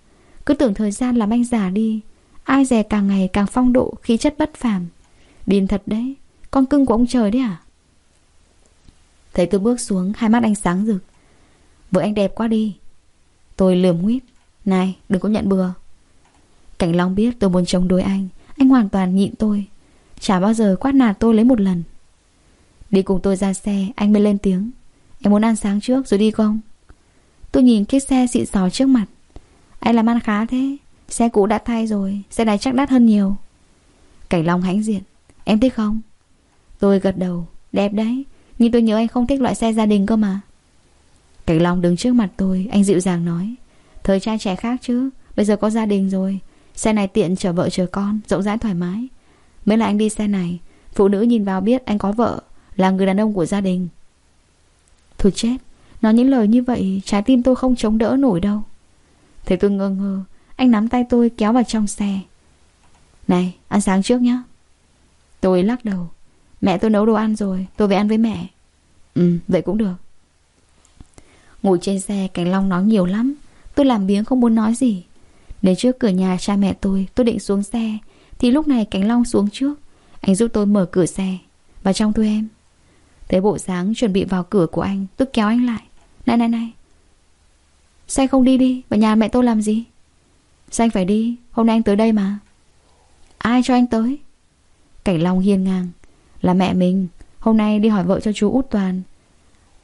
Cứ tưởng thời gian làm anh già đi. Ai dè càng ngày càng phong độ, khí chất bất phàm. Điên thật đấy, Con cưng của ông trời đấy à? Thấy tôi bước xuống, Hai mắt anh sáng rực. Vợ anh đẹp quá đi. Tôi lườm nguyết. Này, đừng có nhận bừa. Cảnh Long biết tôi muốn chống đối anh. Anh hoàn toàn nhịn tôi. Chả bao giờ quát nạt tôi lấy một lần. Đi cùng tôi ra xe, Anh mới lên tiếng. Em muốn ăn sáng trước rồi đi không? Tôi nhìn chiếc xe xịn sò trước mặt. Anh làm ăn khá thế. Xe cũ đã thay rồi. Xe này chắc đắt hơn nhiều. Cảnh Long hãnh diện. Em thích không? Tôi gật đầu. Đẹp đấy. Nhưng tôi nhớ anh không thích loại xe gia đình cơ mà. Cảnh Long đứng trước mặt tôi. Anh dịu dàng nói. Thời trai trẻ khác chứ. Bây giờ có gia đình rồi. Xe này tiện chở vợ chở con, Rộng rãi thoải mái. Mới là anh đi xe này, Phụ nữ nhìn vào biết anh có vợ, Là người đàn ông của gia đình. Thôi chết, Nói những lời như vậy, Trái tim tôi không chống đỡ nổi đâu. Thế tôi ngơ ngơ, Anh nắm tay tôi kéo vào trong xe. Này, ăn sáng trước nhé Tôi lắc đầu, Mẹ tôi nấu đồ ăn rồi, Tôi về ăn với mẹ. Ừ vậy cũng được. Ngồi trên xe Cảnh Long nói nhiều lắm, Tôi làm biếng không muốn nói gì. Đến trước cửa nhà cha mẹ tôi Tôi định xuống xe. Thì lúc này cánh Long xuống trước. Anh giúp tôi mở cửa xe. Vào trong tôi em. Thấy bộ dáng chuẩn bị vào cửa của anh, Tôi kéo anh lại. Này này này. Sao anh không đi đi, Vào nhà mẹ tôi làm gì? Sao anh phải đi, Hôm nay anh tới đây mà. Ai cho anh tới? Cảnh Long hiên ngang. Là mẹ mình, Hôm nay đi hỏi vợ cho chú Út Toàn.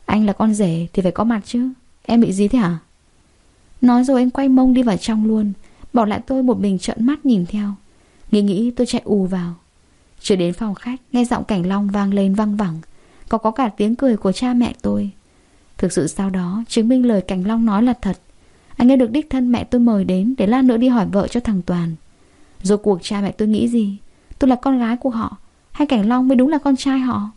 Anh là con rể thì phải có mặt chứ. Em bị gì thế hả? Nói rồi anh quay mông đi vào trong luôn. Bỏ lại tôi một mình trợn mắt nhìn theo. Nghĩ nghĩ, tôi chạy ù vào. Chưa đến phòng khách, Nghe giọng Cảnh Long vang lên văng vẳng. Có có cả tiếng cười của cha mẹ tôi. Thực sự sau đó, chứng minh lời Cảnh Long nói là thật. Anh nghe được đích thân mẹ tôi mời đến Để lát nữa đi hỏi vợ cho thằng Toàn. Rồi cuộc cha mẹ tôi nghĩ gì? Tôi là con gái của họ, Hay Cảnh Long mới đúng là con trai họ?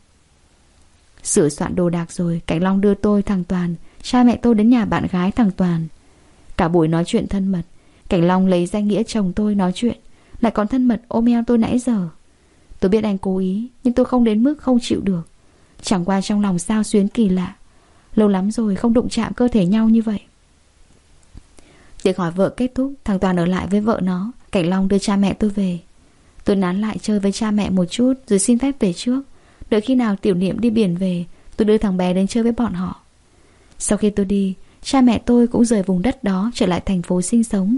Sửa soạn đồ đạc rồi, Cảnh Long đưa tôi thằng Toàn, Cha mẹ tôi đến nhà bạn gái thằng Toàn. Cả buổi nói chuyện thân mật Cảnh Long lấy danh nghĩa chồng tôi nói chuyện. Lại còn thân mật ôm eo tôi nãy giờ. Tôi biết anh cố ý, Nhưng tôi không đến mức không chịu được. Chẳng qua trong lòng sao xuyến kỳ lạ. Lâu lắm rồi không đụng chạm cơ thể nhau như vậy. Tiệc hỏi vợ kết thúc, Thằng Toàn ở lại với vợ nó. Cảnh Long đưa cha mẹ tôi về. Tôi nán lại chơi với cha mẹ một chút Rồi xin phép về trước. Đợi khi nào tiểu niệm đi biển về, Tôi đưa thằng bé đến chơi với bọn họ. Sau khi tôi đi, Cha mẹ tôi cũng rời vùng đất đó Trở lại thành phố sinh sống.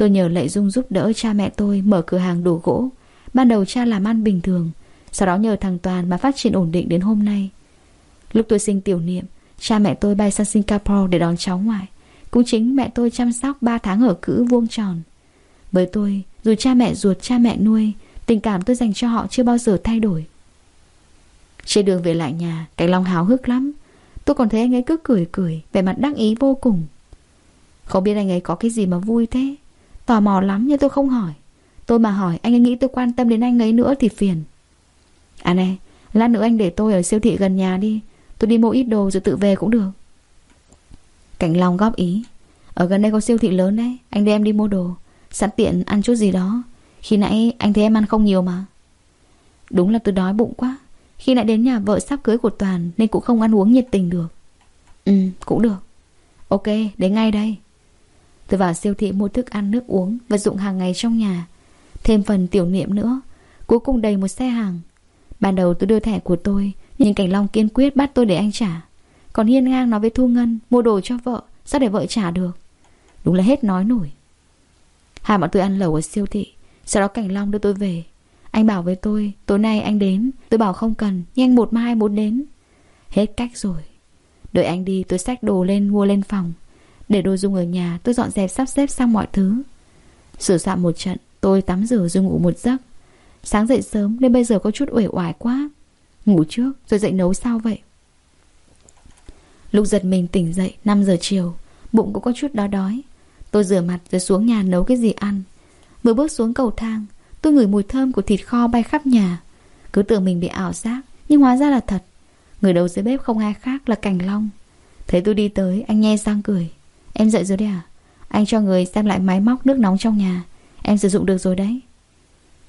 Tôi nhờ Lệ Dung giúp đỡ cha mẹ tôi Mở cửa hàng đồ gỗ. Ban đầu cha làm ăn bình thường, Sau đó nhờ thằng Toàn mà phát triển ổn định đến hôm nay. Lúc tôi sinh tiểu niệm, Cha mẹ tôi bay sang Singapore để đón cháu ngoại. Cũng chính mẹ tôi chăm sóc 3 tháng ở cữ vuông tròn. Với tôi, Dù cha mẹ ruột, cha mẹ nuôi, Tình cảm tôi dành cho họ chưa bao giờ thay đổi. Trên đường về lại nhà Cảnh Long háo hức lắm. Tôi còn thấy anh ấy cứ cười cười, Vẻ mặt đắc ý vô cùng. Không biết anh ấy có cái gì mà vui thế. Tò mò lắm nhưng tôi không hỏi. Tôi mà hỏi, anh ấy nghĩ tôi quan tâm đến anh ấy nữa thì phiền. À nè Lát nữa anh để tôi ở siêu thị gần nhà đi. Tôi đi mua ít đồ rồi tự về cũng được. Cảnh Long góp ý. Ở gần đây có siêu thị lớn đấy, Anh đem đi mua đồ. Sẵn tiện ăn chút gì đó. Khi nãy anh thấy em ăn không nhiều mà. Đúng là tôi đói bụng quá. Khi nãy đến nhà vợ sắp cưới của Toàn Nên cũng không ăn uống nhiệt tình được. Ừ cũng được. Ok, đến ngay đây. Tôi vào siêu thị mua thức ăn, nước uống Vật dụng hàng ngày trong nhà. Thêm phần tiểu niệm nữa. Cuối cùng đầy một xe hàng. Ban đầu tôi đưa thẻ của tôi, Nhưng Cảnh Long kiên quyết bắt tôi để anh trả. Còn hiên ngang nói với Thu Ngân, Mua đồ cho vợ, Sao để vợ trả được? Đúng là hết nói nổi. Hai bọn tôi ăn lẩu ở siêu thị. Sau đó Cảnh Long đưa tôi về. Anh bảo với tôi, Tối nay anh đến. Tôi bảo, không cần Nhưng anh một mai muốn đến. Hết cách rồi. Đợi anh đi, tôi xách đồ lên, mua lên phòng. Để đồ dùng ở nhà, tôi dọn dẹp sắp xếp xong mọi thứ. Sửa soạn một trận, Tôi tắm rửa rồi ngủ một giấc. Sáng dậy sớm nên bây giờ có chút uể oải quá. Ngủ trước, rồi dậy nấu sao vậy? Lúc giật mình tỉnh dậy 5 giờ chiều, Bụng cũng có chút đói đói. Tôi rửa mặt rồi xuống nhà nấu cái gì ăn. Vừa bước xuống cầu thang, Tôi ngửi mùi thơm của thịt kho bay khắp nhà. Cứ tưởng mình bị ảo giác, Nhưng hóa ra là thật. Người đầu dưới bếp không ai khác là Cảnh Long. Thấy tôi đi tới, anh nhe sang cười. Em dậy rồi đấy à? Anh cho người xem lại máy móc nước nóng trong nhà. Em sử dụng được rồi đấy.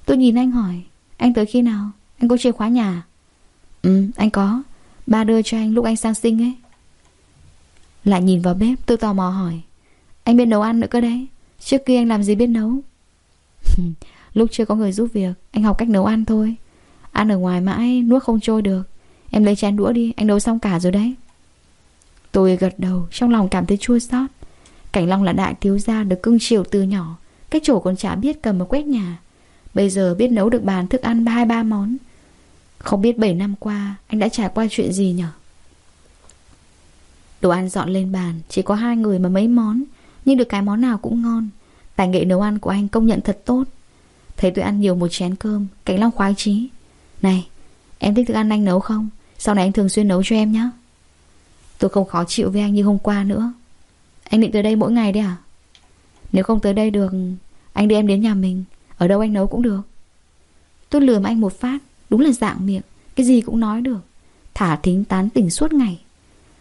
Tôi nhìn anh hỏi, Anh tới khi nào? Anh có chìa khóa nhà à? Ừ anh có. Ba đưa cho anh lúc anh sang sinh ấy. Lại nhìn vào bếp, tôi tò mò hỏi, Anh biết nấu ăn nữa cơ đấy? Trước kia anh làm gì biết nấu? [LAUGHS] Lúc chưa có người giúp việc, Anh học cách nấu ăn thôi. Ăn ở ngoài mãi nuốt không trôi được. Em lấy chén đũa đi, Anh nấu xong cả rồi đấy. Tôi gật đầu, Trong lòng cảm thấy chua xót. Cảnh Long là đại thiếu gia được cưng chiều từ nhỏ, Cái chỗ còn chả biết cầm mà quét nhà. Bây giờ biết nấu được bàn thức ăn hai ba món. Không biết 7 năm qua, Anh đã trải qua chuyện gì nhở? Đồ ăn dọn lên bàn, Chỉ có hai người mà mấy món, Nhưng được cái món nào cũng ngon. Tài nghệ nấu ăn của anh công nhận thật tốt. Thấy tôi ăn nhiều một chén cơm, Cảnh Long khoái chí. Này, em thích thức ăn anh nấu không? Sau này anh thường xuyên nấu cho em nhé Tôi không khó chịu với anh như hôm qua nữa. Anh định tới đây mỗi ngày đấy à? Nếu không tới đây được, Anh đưa em đến nhà mình. Ở đâu anh nấu cũng được. Tôi lườm anh một phát, Đúng là dạng miệng, Cái gì cũng nói được. Thả thính tán tỉnh suốt ngày.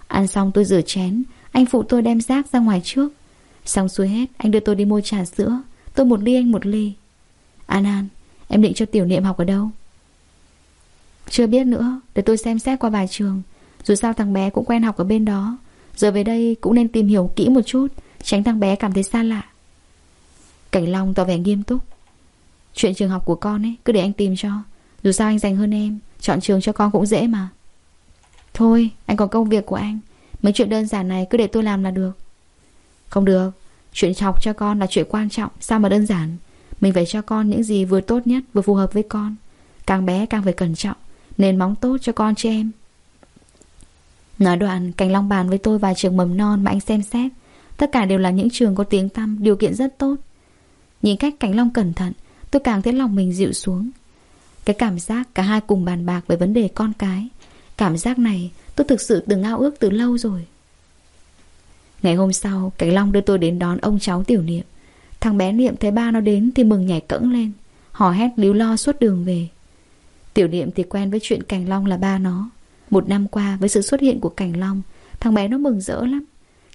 Ăn xong tôi rửa chén, Anh phụ tôi đem rác ra ngoài trước. Xong xuôi hết, anh đưa tôi đi mua trà sữa. Tôi một ly, anh một ly. An An, Em định cho tiểu niệm học ở đâu? Chưa biết nữa, Để tôi xem xét qua bài trường. Dù sao thằng bé cũng quen học ở bên đó. Giờ về đây cũng nên tìm hiểu kỹ một chút, Tránh thằng bé cảm thấy xa lạ. Cảnh Long tỏ vẻ nghiêm túc. Chuyện trường học của con ấy, Cứ để anh tìm cho. Dù sao anh dành hơn em, Chọn trường cho con cũng dễ mà. Thôi, anh còn công việc của anh. Mấy chuyện đơn giản này cứ để tôi làm là được. Không được, Chuyện học cho con là chuyện quan trọng, Sao mà đơn giản? Mình phải cho con những gì vừa tốt nhất, Vừa phù hợp với con. Càng bé càng phải cẩn trọng, Nền móng tốt cho con cho em. Nói đoạn Cảnh Long bàn với tôi vài trường mầm non mà anh xem xét. Tất cả đều là những trường có tiếng tăm, Điều kiện rất tốt. Nhìn cách Cảnh Long cẩn thận, Tôi càng thấy lòng mình dịu xuống. Cái cảm giác cả hai cùng bàn bạc về vấn đề con cái. Cảm giác này, tôi thực sự từng ao ước từ lâu rồi. Ngày hôm sau Cảnh Long đưa tôi đến đón ông cháu tiểu niệm. Thằng bé niệm thấy ba nó đến Thì mừng nhảy cẫng lên, Hò hét líu lo suốt đường về. Tiểu niệm thì quen với chuyện Cảnh Long là ba nó. Một năm qua, với sự xuất hiện của Cảnh Long, Thằng bé nó mừng rỡ lắm.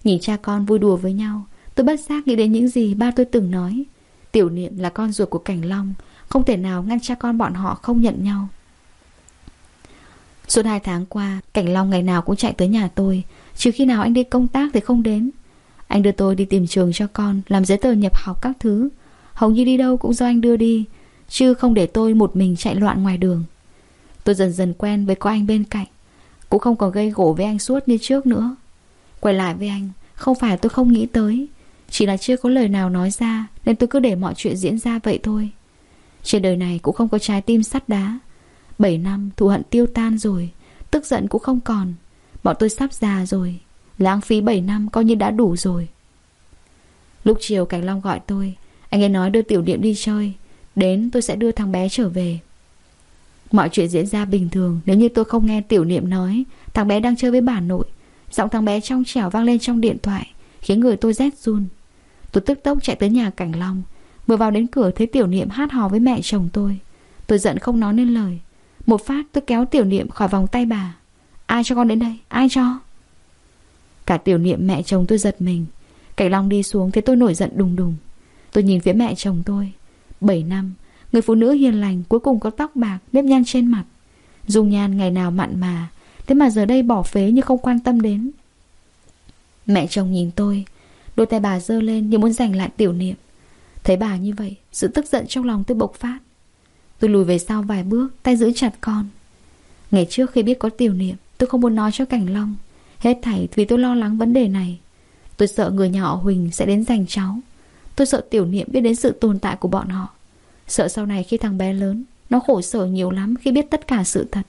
Nhìn cha con vui đùa với nhau, Tôi bất giác nghĩ đến những gì ba tôi từng nói. Tiểu niệm là con ruột của Cảnh Long, Không thể nào ngăn cha con bọn họ không nhận nhau. Suốt hai tháng qua, Cảnh Long ngày nào cũng chạy tới nhà tôi, Trừ khi nào anh đi công tác thì không đến. Anh đưa tôi đi tìm trường cho con, Làm giấy tờ nhập học các thứ. Hầu như đi đâu cũng do anh đưa đi, Chứ không để tôi một mình chạy loạn ngoài đường. Tôi dần dần quen với có anh bên cạnh. Cũng không còn gây gỗ với anh suốt như trước nữa. Quay lại với anh, Không phải tôi không nghĩ tới. Chỉ là chưa có lời nào nói ra, Nên tôi cứ để mọi chuyện diễn ra vậy thôi. Trên đời này cũng không có trái tim sắt đá. Bảy năm, thù hận tiêu tan rồi, Tức giận cũng không còn. Bọn tôi sắp già rồi, Lãng phí bảy năm coi như đã đủ rồi. Lúc chiều Cảnh Long gọi tôi, Anh ấy nói đưa tiểu điệm đi chơi, Đến tôi sẽ đưa thằng bé trở về. Mọi chuyện diễn ra bình thường, Nếu như tôi không nghe tiểu niệm nói, Thằng bé đang chơi với bà nội. Giọng thằng bé trong trẻo vang lên trong điện thoại, Khiến người tôi rét run. Tôi tức tốc chạy tới nhà Cảnh Long, Vừa vào đến cửa thấy tiểu niệm hát hò với mẹ chồng tôi. Tôi giận không nói nên lời. Một phát tôi kéo tiểu niệm khỏi vòng tay bà. Ai cho con đến đây? Ai cho? Cả tiểu niệm, mẹ chồng tôi giật mình. Cảnh Long đi xuống, thấy tôi nổi giận đùng đùng. Tôi nhìn phía mẹ chồng tôi. Bảy năm Người phụ nữ hiền lành cuối cùng có tóc bạc, Nếp nhăn trên mặt. Dung nhan ngày nào mặn mà, Thế mà giờ đây bỏ phế như không quan tâm đến. Mẹ chồng nhìn tôi, Đôi tay bà giơ lên như muốn giành lại tiểu niệm. Thấy bà như vậy, Sự tức giận trong lòng tôi bộc phát. Tôi lùi về sau vài bước, Tay giữ chặt con. Ngày trước khi biết có tiểu niệm, Tôi không muốn nói cho Cảnh Long. Hết thảy vì tôi lo lắng vấn đề này. Tôi sợ người nhà họ Huỳnh sẽ đến giành cháu. Tôi sợ tiểu niệm biết đến sự tồn tại của bọn họ. Sợ sau này khi thằng bé lớn, Nó khổ sở nhiều lắm khi biết tất cả sự thật.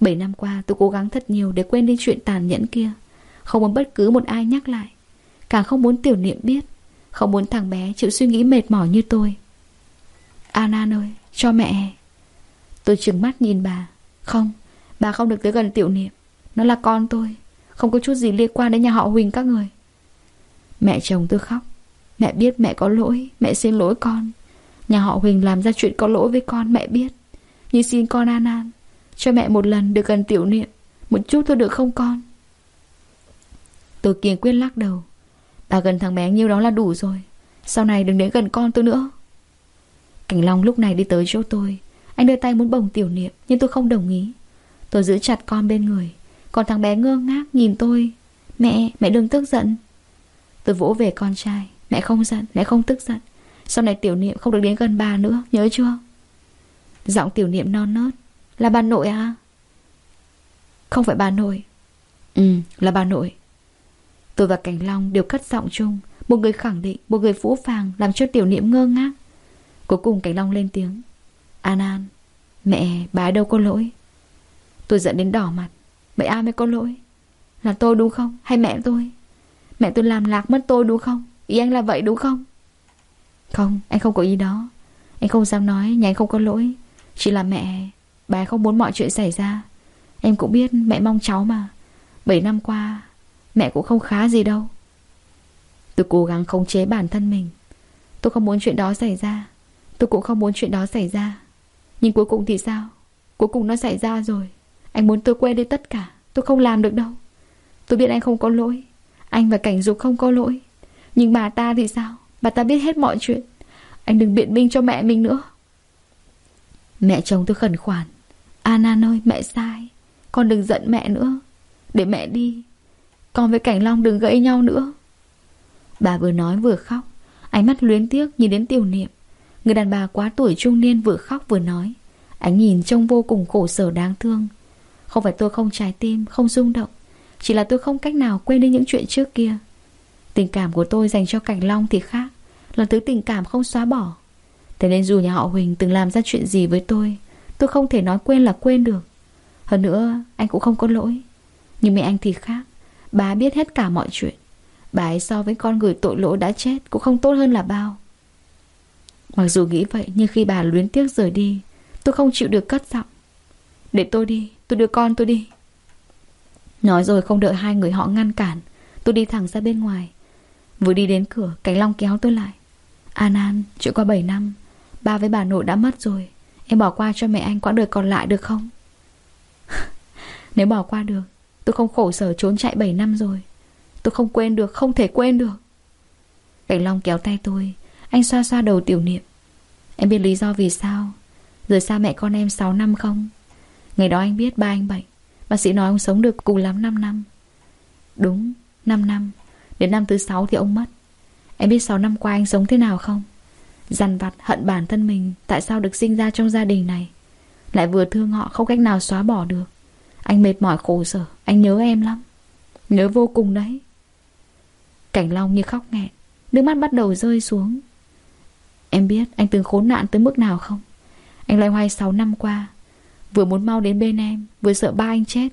Bảy năm qua, tôi cố gắng thật nhiều để quên đi chuyện tàn nhẫn kia. Không muốn bất cứ một ai nhắc lại. Càng không muốn tiểu niệm biết. Không muốn thằng bé chịu suy nghĩ mệt mỏi như tôi. Anan ơi, Cho mẹ. Tôi trừng mắt nhìn bà. Không Bà không được tới gần tiểu niệm. Nó là con tôi. Không có chút gì liên quan đến nhà họ Huỳnh các người. Mẹ chồng tôi khóc. Mẹ biết mẹ có lỗi. Mẹ xin lỗi con. Nhà họ Huỳnh làm ra chuyện có lỗi với con mẹ biết. Nhưng xin con An An Cho mẹ một lần được gần tiểu niệm Một chút thôi được không con? Tôi kiên quyết lắc đầu. Bà gần thằng bé nhiêu đó là đủ rồi Sau này đừng đến gần con tôi nữa. Cảnh Long lúc này đi tới chỗ tôi. Anh đưa tay muốn bồng tiểu niệm Nhưng tôi không đồng ý. Tôi giữ chặt con bên người. Còn thằng bé ngơ ngác nhìn tôi. Mẹ, mẹ đừng tức giận. Tôi vỗ về con trai. Mẹ không giận, mẹ không tức giận. Sau này tiểu niệm không được đến gần bà nữa, Nhớ chưa? Giọng tiểu niệm non nớt. Là bà nội à? Không phải bà nội. Ừ là bà nội. Tôi và Cảnh Long đều cất giọng chung. Một người khẳng định, Một người phũ phàng Làm cho tiểu niệm ngơ ngác. Cuối cùng Cảnh Long lên tiếng. An An, Mẹ, bà ấy đâu có lỗi? Tôi giận đến đỏ mặt. Vậy ai mới có lỗi? Là tôi đúng không? Hay mẹ tôi? Mẹ tôi làm lạc mất tôi đúng không? Ý anh là vậy đúng không? Không, anh không có ý đó. Anh không dám nói, nhà anh không có lỗi. Chỉ là mẹ, Bà không muốn mọi chuyện xảy ra. Em cũng biết mẹ mong cháu mà. Bảy năm qua, Mẹ cũng không khá gì đâu. Tôi cố gắng khống chế bản thân mình. Tôi không muốn chuyện đó xảy ra. Tôi cũng không muốn chuyện đó xảy ra. Nhưng cuối cùng thì sao? Cuối cùng nó xảy ra rồi. Anh muốn tôi quên đi tất cả. Tôi không làm được đâu. Tôi biết anh không có lỗi. Anh và Cảnh Dục không có lỗi. Nhưng bà ta thì sao? Bà ta biết hết mọi chuyện. Anh đừng biện minh cho mẹ mình nữa. Mẹ chồng tôi khẩn khoản. Anna ơi mẹ sai. Con đừng giận mẹ nữa. Để mẹ đi. Con với Cảnh Long đừng gãy nhau nữa. Bà vừa nói vừa khóc. Ánh mắt luyến tiếc nhìn đến tiểu niệm. Người đàn bà quá tuổi trung niên vừa khóc vừa nói. Ánh nhìn trông vô cùng khổ sở đáng thương. Không phải tôi không trái tim, không rung động. Chỉ là tôi không cách nào quên đi những chuyện trước kia. Tình cảm của tôi dành cho Cảnh Long thì khác. Là thứ tình cảm không xóa bỏ. Thế nên dù nhà họ Huỳnh từng làm ra chuyện gì với tôi Tôi không thể nói quên là quên được. Hơn nữa anh cũng không có lỗi. Nhưng mẹ anh thì khác Bà biết hết cả mọi chuyện. Bà ấy so với con người tội lỗi đã chết Cũng không tốt hơn là bao. Mặc dù nghĩ vậy nhưng khi bà luyến tiếc rời đi Tôi không chịu được cất giọng. Để tôi đi, tôi đưa con tôi đi. Nói rồi không đợi hai người họ ngăn cản Tôi đi thẳng ra bên ngoài. Vừa đi đến cửa cánh Long kéo tôi lại. An An, chuyện qua 7 năm Ba với bà nội đã mất rồi. Em bỏ qua cho mẹ anh quãng đời còn lại được không? [LAUGHS] Nếu bỏ qua được Tôi không khổ sở trốn chạy 7 năm rồi. Tôi không quên được, không thể quên được. Cảnh Long kéo tay tôi Anh xoa xoa đầu tiểu niệm. Em biết lý do vì sao? Rời xa mẹ con em 6 năm không? Ngày đó anh biết ba anh bệnh. Bác sĩ nói ông sống được cùng lắm 5 năm. Đúng 5 năm. Đến năm thứ 6 thì ông mất. Em biết 6 năm qua anh sống thế nào không? Dằn vặt hận bản thân mình Tại sao được sinh ra trong gia đình này? Lại vừa thương họ không cách nào xóa bỏ được. Anh mệt mỏi khổ sở Anh nhớ em lắm. Nhớ vô cùng đấy. Cảnh Long như khóc nghẹn Nước mắt bắt đầu rơi xuống. Em biết anh từng khốn nạn tới mức nào không? Anh loay hoay 6 năm qua Vừa muốn mau đến bên em Vừa sợ ba anh chết.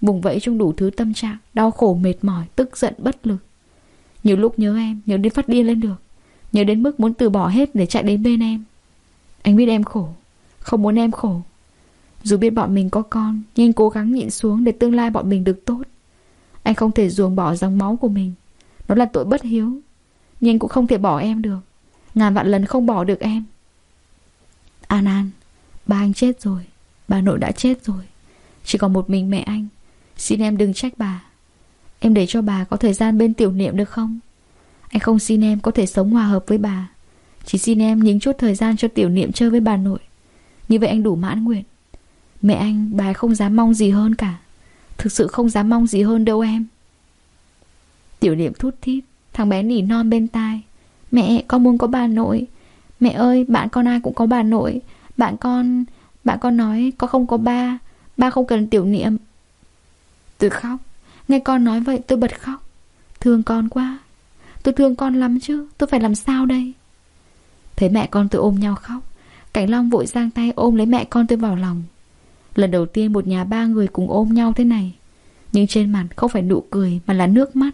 Vùng vẫy trong đủ thứ tâm trạng Đau khổ mệt mỏi, tức giận, bất lực. Nhiều lúc nhớ em, nhớ đến phát điên lên được. Nhớ đến mức muốn từ bỏ hết để chạy đến bên em. Anh biết em khổ Không muốn em khổ. Dù biết bọn mình có con Nhưng anh cố gắng nhịn xuống để tương lai bọn mình được tốt. Anh không thể ruồng bỏ dòng máu của mình. Nó là tội bất hiếu Nhưng anh cũng không thể bỏ em được. Ngàn vạn lần không bỏ được em. An An Ba anh chết rồi Bà nội đã chết rồi. Chỉ còn một mình mẹ anh. Xin em đừng trách bà. Em để cho bà có thời gian bên tiểu niệm được không? Anh không xin em có thể sống hòa hợp với bà. Chỉ xin em nhính chút thời gian cho tiểu niệm chơi với bà nội. Như vậy anh đủ mãn nguyện. Mẹ anh, bà không dám mong gì hơn cả. Thực sự không dám mong gì hơn đâu em. Tiểu niệm thút thít, Thằng bé nỉ non bên tai. Mẹ, con muốn có bà nội. Mẹ ơi, bạn con ai cũng có bà nội. Bạn con Bạn con nói con không có ba. Ba không cần tiểu niệm. Tôi khóc. Nghe con nói vậy tôi bật khóc. Thương con quá. Tôi thương con lắm chứ, Tôi phải làm sao đây? Thấy mẹ con tôi ôm nhau khóc, Cảnh Long vội giang tay ôm lấy mẹ con tôi vào lòng. Lần đầu tiên một nhà ba người cùng ôm nhau thế này, Nhưng trên mặt không phải nụ cười Mà là nước mắt.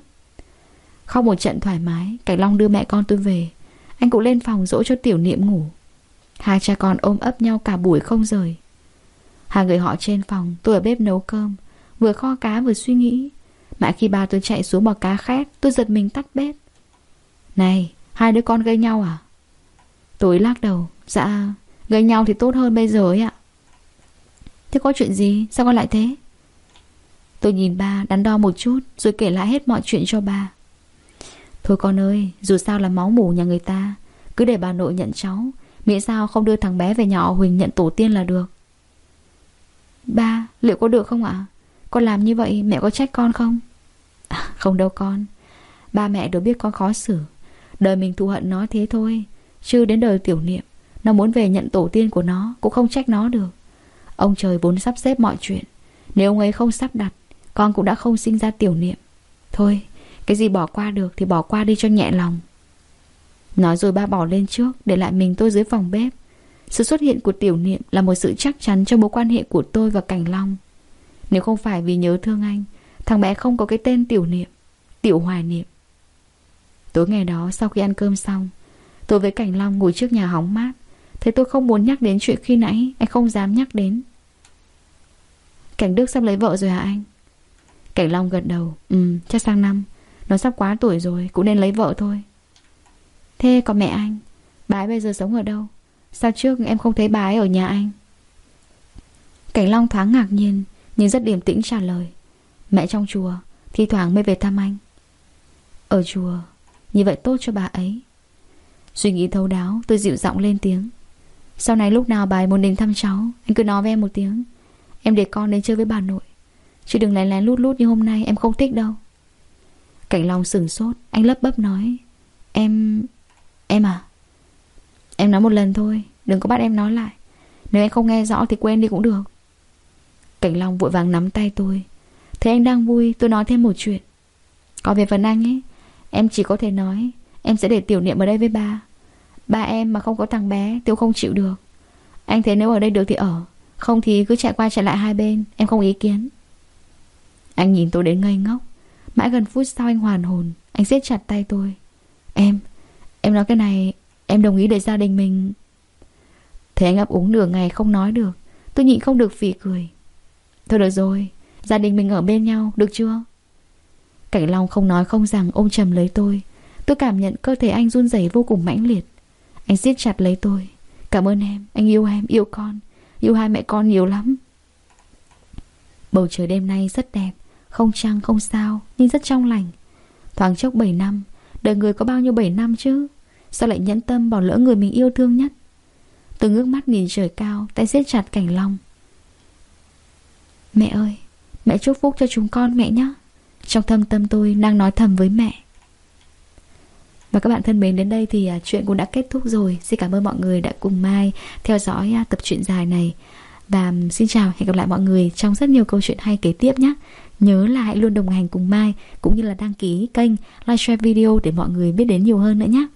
Khóc một trận thoải mái, Cảnh Long đưa mẹ con tôi về. Anh cũng lên phòng dỗ cho tiểu niệm ngủ. Hai cha con ôm ấp nhau cả buổi không rời. Hai người họ trên phòng, Tôi ở bếp nấu cơm, Vừa kho cá vừa suy nghĩ. Mãi khi ba tôi chạy xuống bò cá khác, Tôi giật mình tắt bếp. Này hai đứa con gây nhau à? Tôi lắc đầu Dạ gây nhau thì tốt hơn bây giờ ấy ạ. Thế có chuyện gì? Sao con lại thế? Tôi nhìn ba đắn đo một chút Rồi kể lại hết mọi chuyện cho ba. Thôi con ơi Dù sao là máu mủ nhà người ta. Cứ để bà nội nhận cháu Miễn sao không đưa thằng bé về nhà Huỳnh nhận tổ tiên là được. Ba liệu có được không ạ? Con làm như vậy mẹ có trách con không? À, Không đâu con. Ba mẹ đều biết con khó xử. Đời mình thù hận nó thế thôi. Chứ đến đời tiểu niệm Nó muốn về nhận tổ tiên của nó Cũng không trách nó được. Ông trời vốn sắp xếp mọi chuyện. Nếu ông ấy không sắp đặt Con cũng đã không sinh ra tiểu niệm. Thôi cái gì bỏ qua được thì bỏ qua đi cho nhẹ lòng. Nói rồi ba bỏ lên trước Để lại mình tôi dưới phòng bếp. Sự xuất hiện của tiểu niệm là một sự chắc chắn Cho mối quan hệ của tôi và Cảnh Long. Nếu không phải vì nhớ thương anh, Thằng bé không có cái tên tiểu niệm, Tiểu hoài niệm. Tối ngày đó, sau khi ăn cơm xong, Tôi với Cảnh Long ngồi trước nhà hóng mát. Thế tôi không muốn nhắc đến chuyện khi nãy, Anh không dám nhắc đến. Cảnh Đức sắp lấy vợ rồi hả anh? Cảnh Long gật đầu Ừ chắc sang năm. Nó sắp quá tuổi rồi, Cũng nên lấy vợ thôi. Thế còn mẹ anh? Bà ấy bây giờ sống ở đâu? Sao trước em không thấy bà ấy ở nhà anh? Cảnh Long thoáng ngạc nhiên. Nhưng rất điềm tĩnh trả lời, Mẹ trong chùa Thi thoảng mới về thăm anh. Ở chùa Như vậy tốt cho bà ấy. Suy nghĩ thấu đáo, tôi dịu giọng lên tiếng, Sau này lúc nào bà ấy muốn đến thăm cháu, Anh cứ nói với em một tiếng. Em để con đến chơi với bà nội, Chứ đừng lén lén lút lút như hôm nay, em không thích đâu. Cảnh Long sừng sốt, Anh lấp bấp nói, Em... Em à? Em nói một lần thôi, Đừng có bắt em nói lại. Nếu em không nghe rõ thì quên đi cũng được. Cảnh Long vội vàng nắm tay tôi. Thấy anh đang vui, tôi nói thêm một chuyện. Còn về phần anh ấy, Em chỉ có thể nói, Em sẽ để tiểu niệm ở đây với ba. Ba em mà không có thằng bé Tiêu không chịu được. Anh thấy nếu ở đây được thì ở, Không thì cứ chạy qua chạy lại hai bên, Em không ý kiến. Anh nhìn tôi đến ngây ngốc. Mãi gần phút sau anh hoàn hồn, Anh siết chặt tay tôi. Em Em nói cái này, Em đồng ý để gia đình mình. Thấy anh ấp úng nửa ngày không nói được, Tôi nhịn không được phì cười. Thôi được rồi Gia đình mình ở bên nhau được chưa? Cảnh Long không nói không rằng ôm chầm lấy tôi. Tôi cảm nhận cơ thể anh run rẩy vô cùng mãnh liệt. Anh siết chặt lấy tôi. Cảm ơn em, anh yêu em, yêu con. Yêu hai mẹ con nhiều lắm. Bầu trời đêm nay rất đẹp Không trăng không sao Nhưng rất trong lành. Thoáng chốc 7 năm Đời người có bao nhiêu 7 năm chứ? Sao lại nhẫn tâm bỏ lỡ người mình yêu thương nhất? Từ ngước mắt nhìn trời cao Tay siết chặt cảnh long. Mẹ ơi Mẹ chúc phúc cho chúng con mẹ nhé Trong thâm tâm tôi đang nói thầm với mẹ. Và các bạn thân mến đến đây thì à, chuyện cũng đã kết thúc rồi. Xin cảm ơn mọi người đã cùng Mai theo dõi à, tập truyện dài này. Và xin chào, hẹn gặp lại mọi người trong rất nhiều câu chuyện hay kế tiếp nhé Nhớ là hãy luôn đồng hành cùng Mai Cũng như là đăng ký kênh, like share video để mọi người biết đến nhiều hơn nữa nhé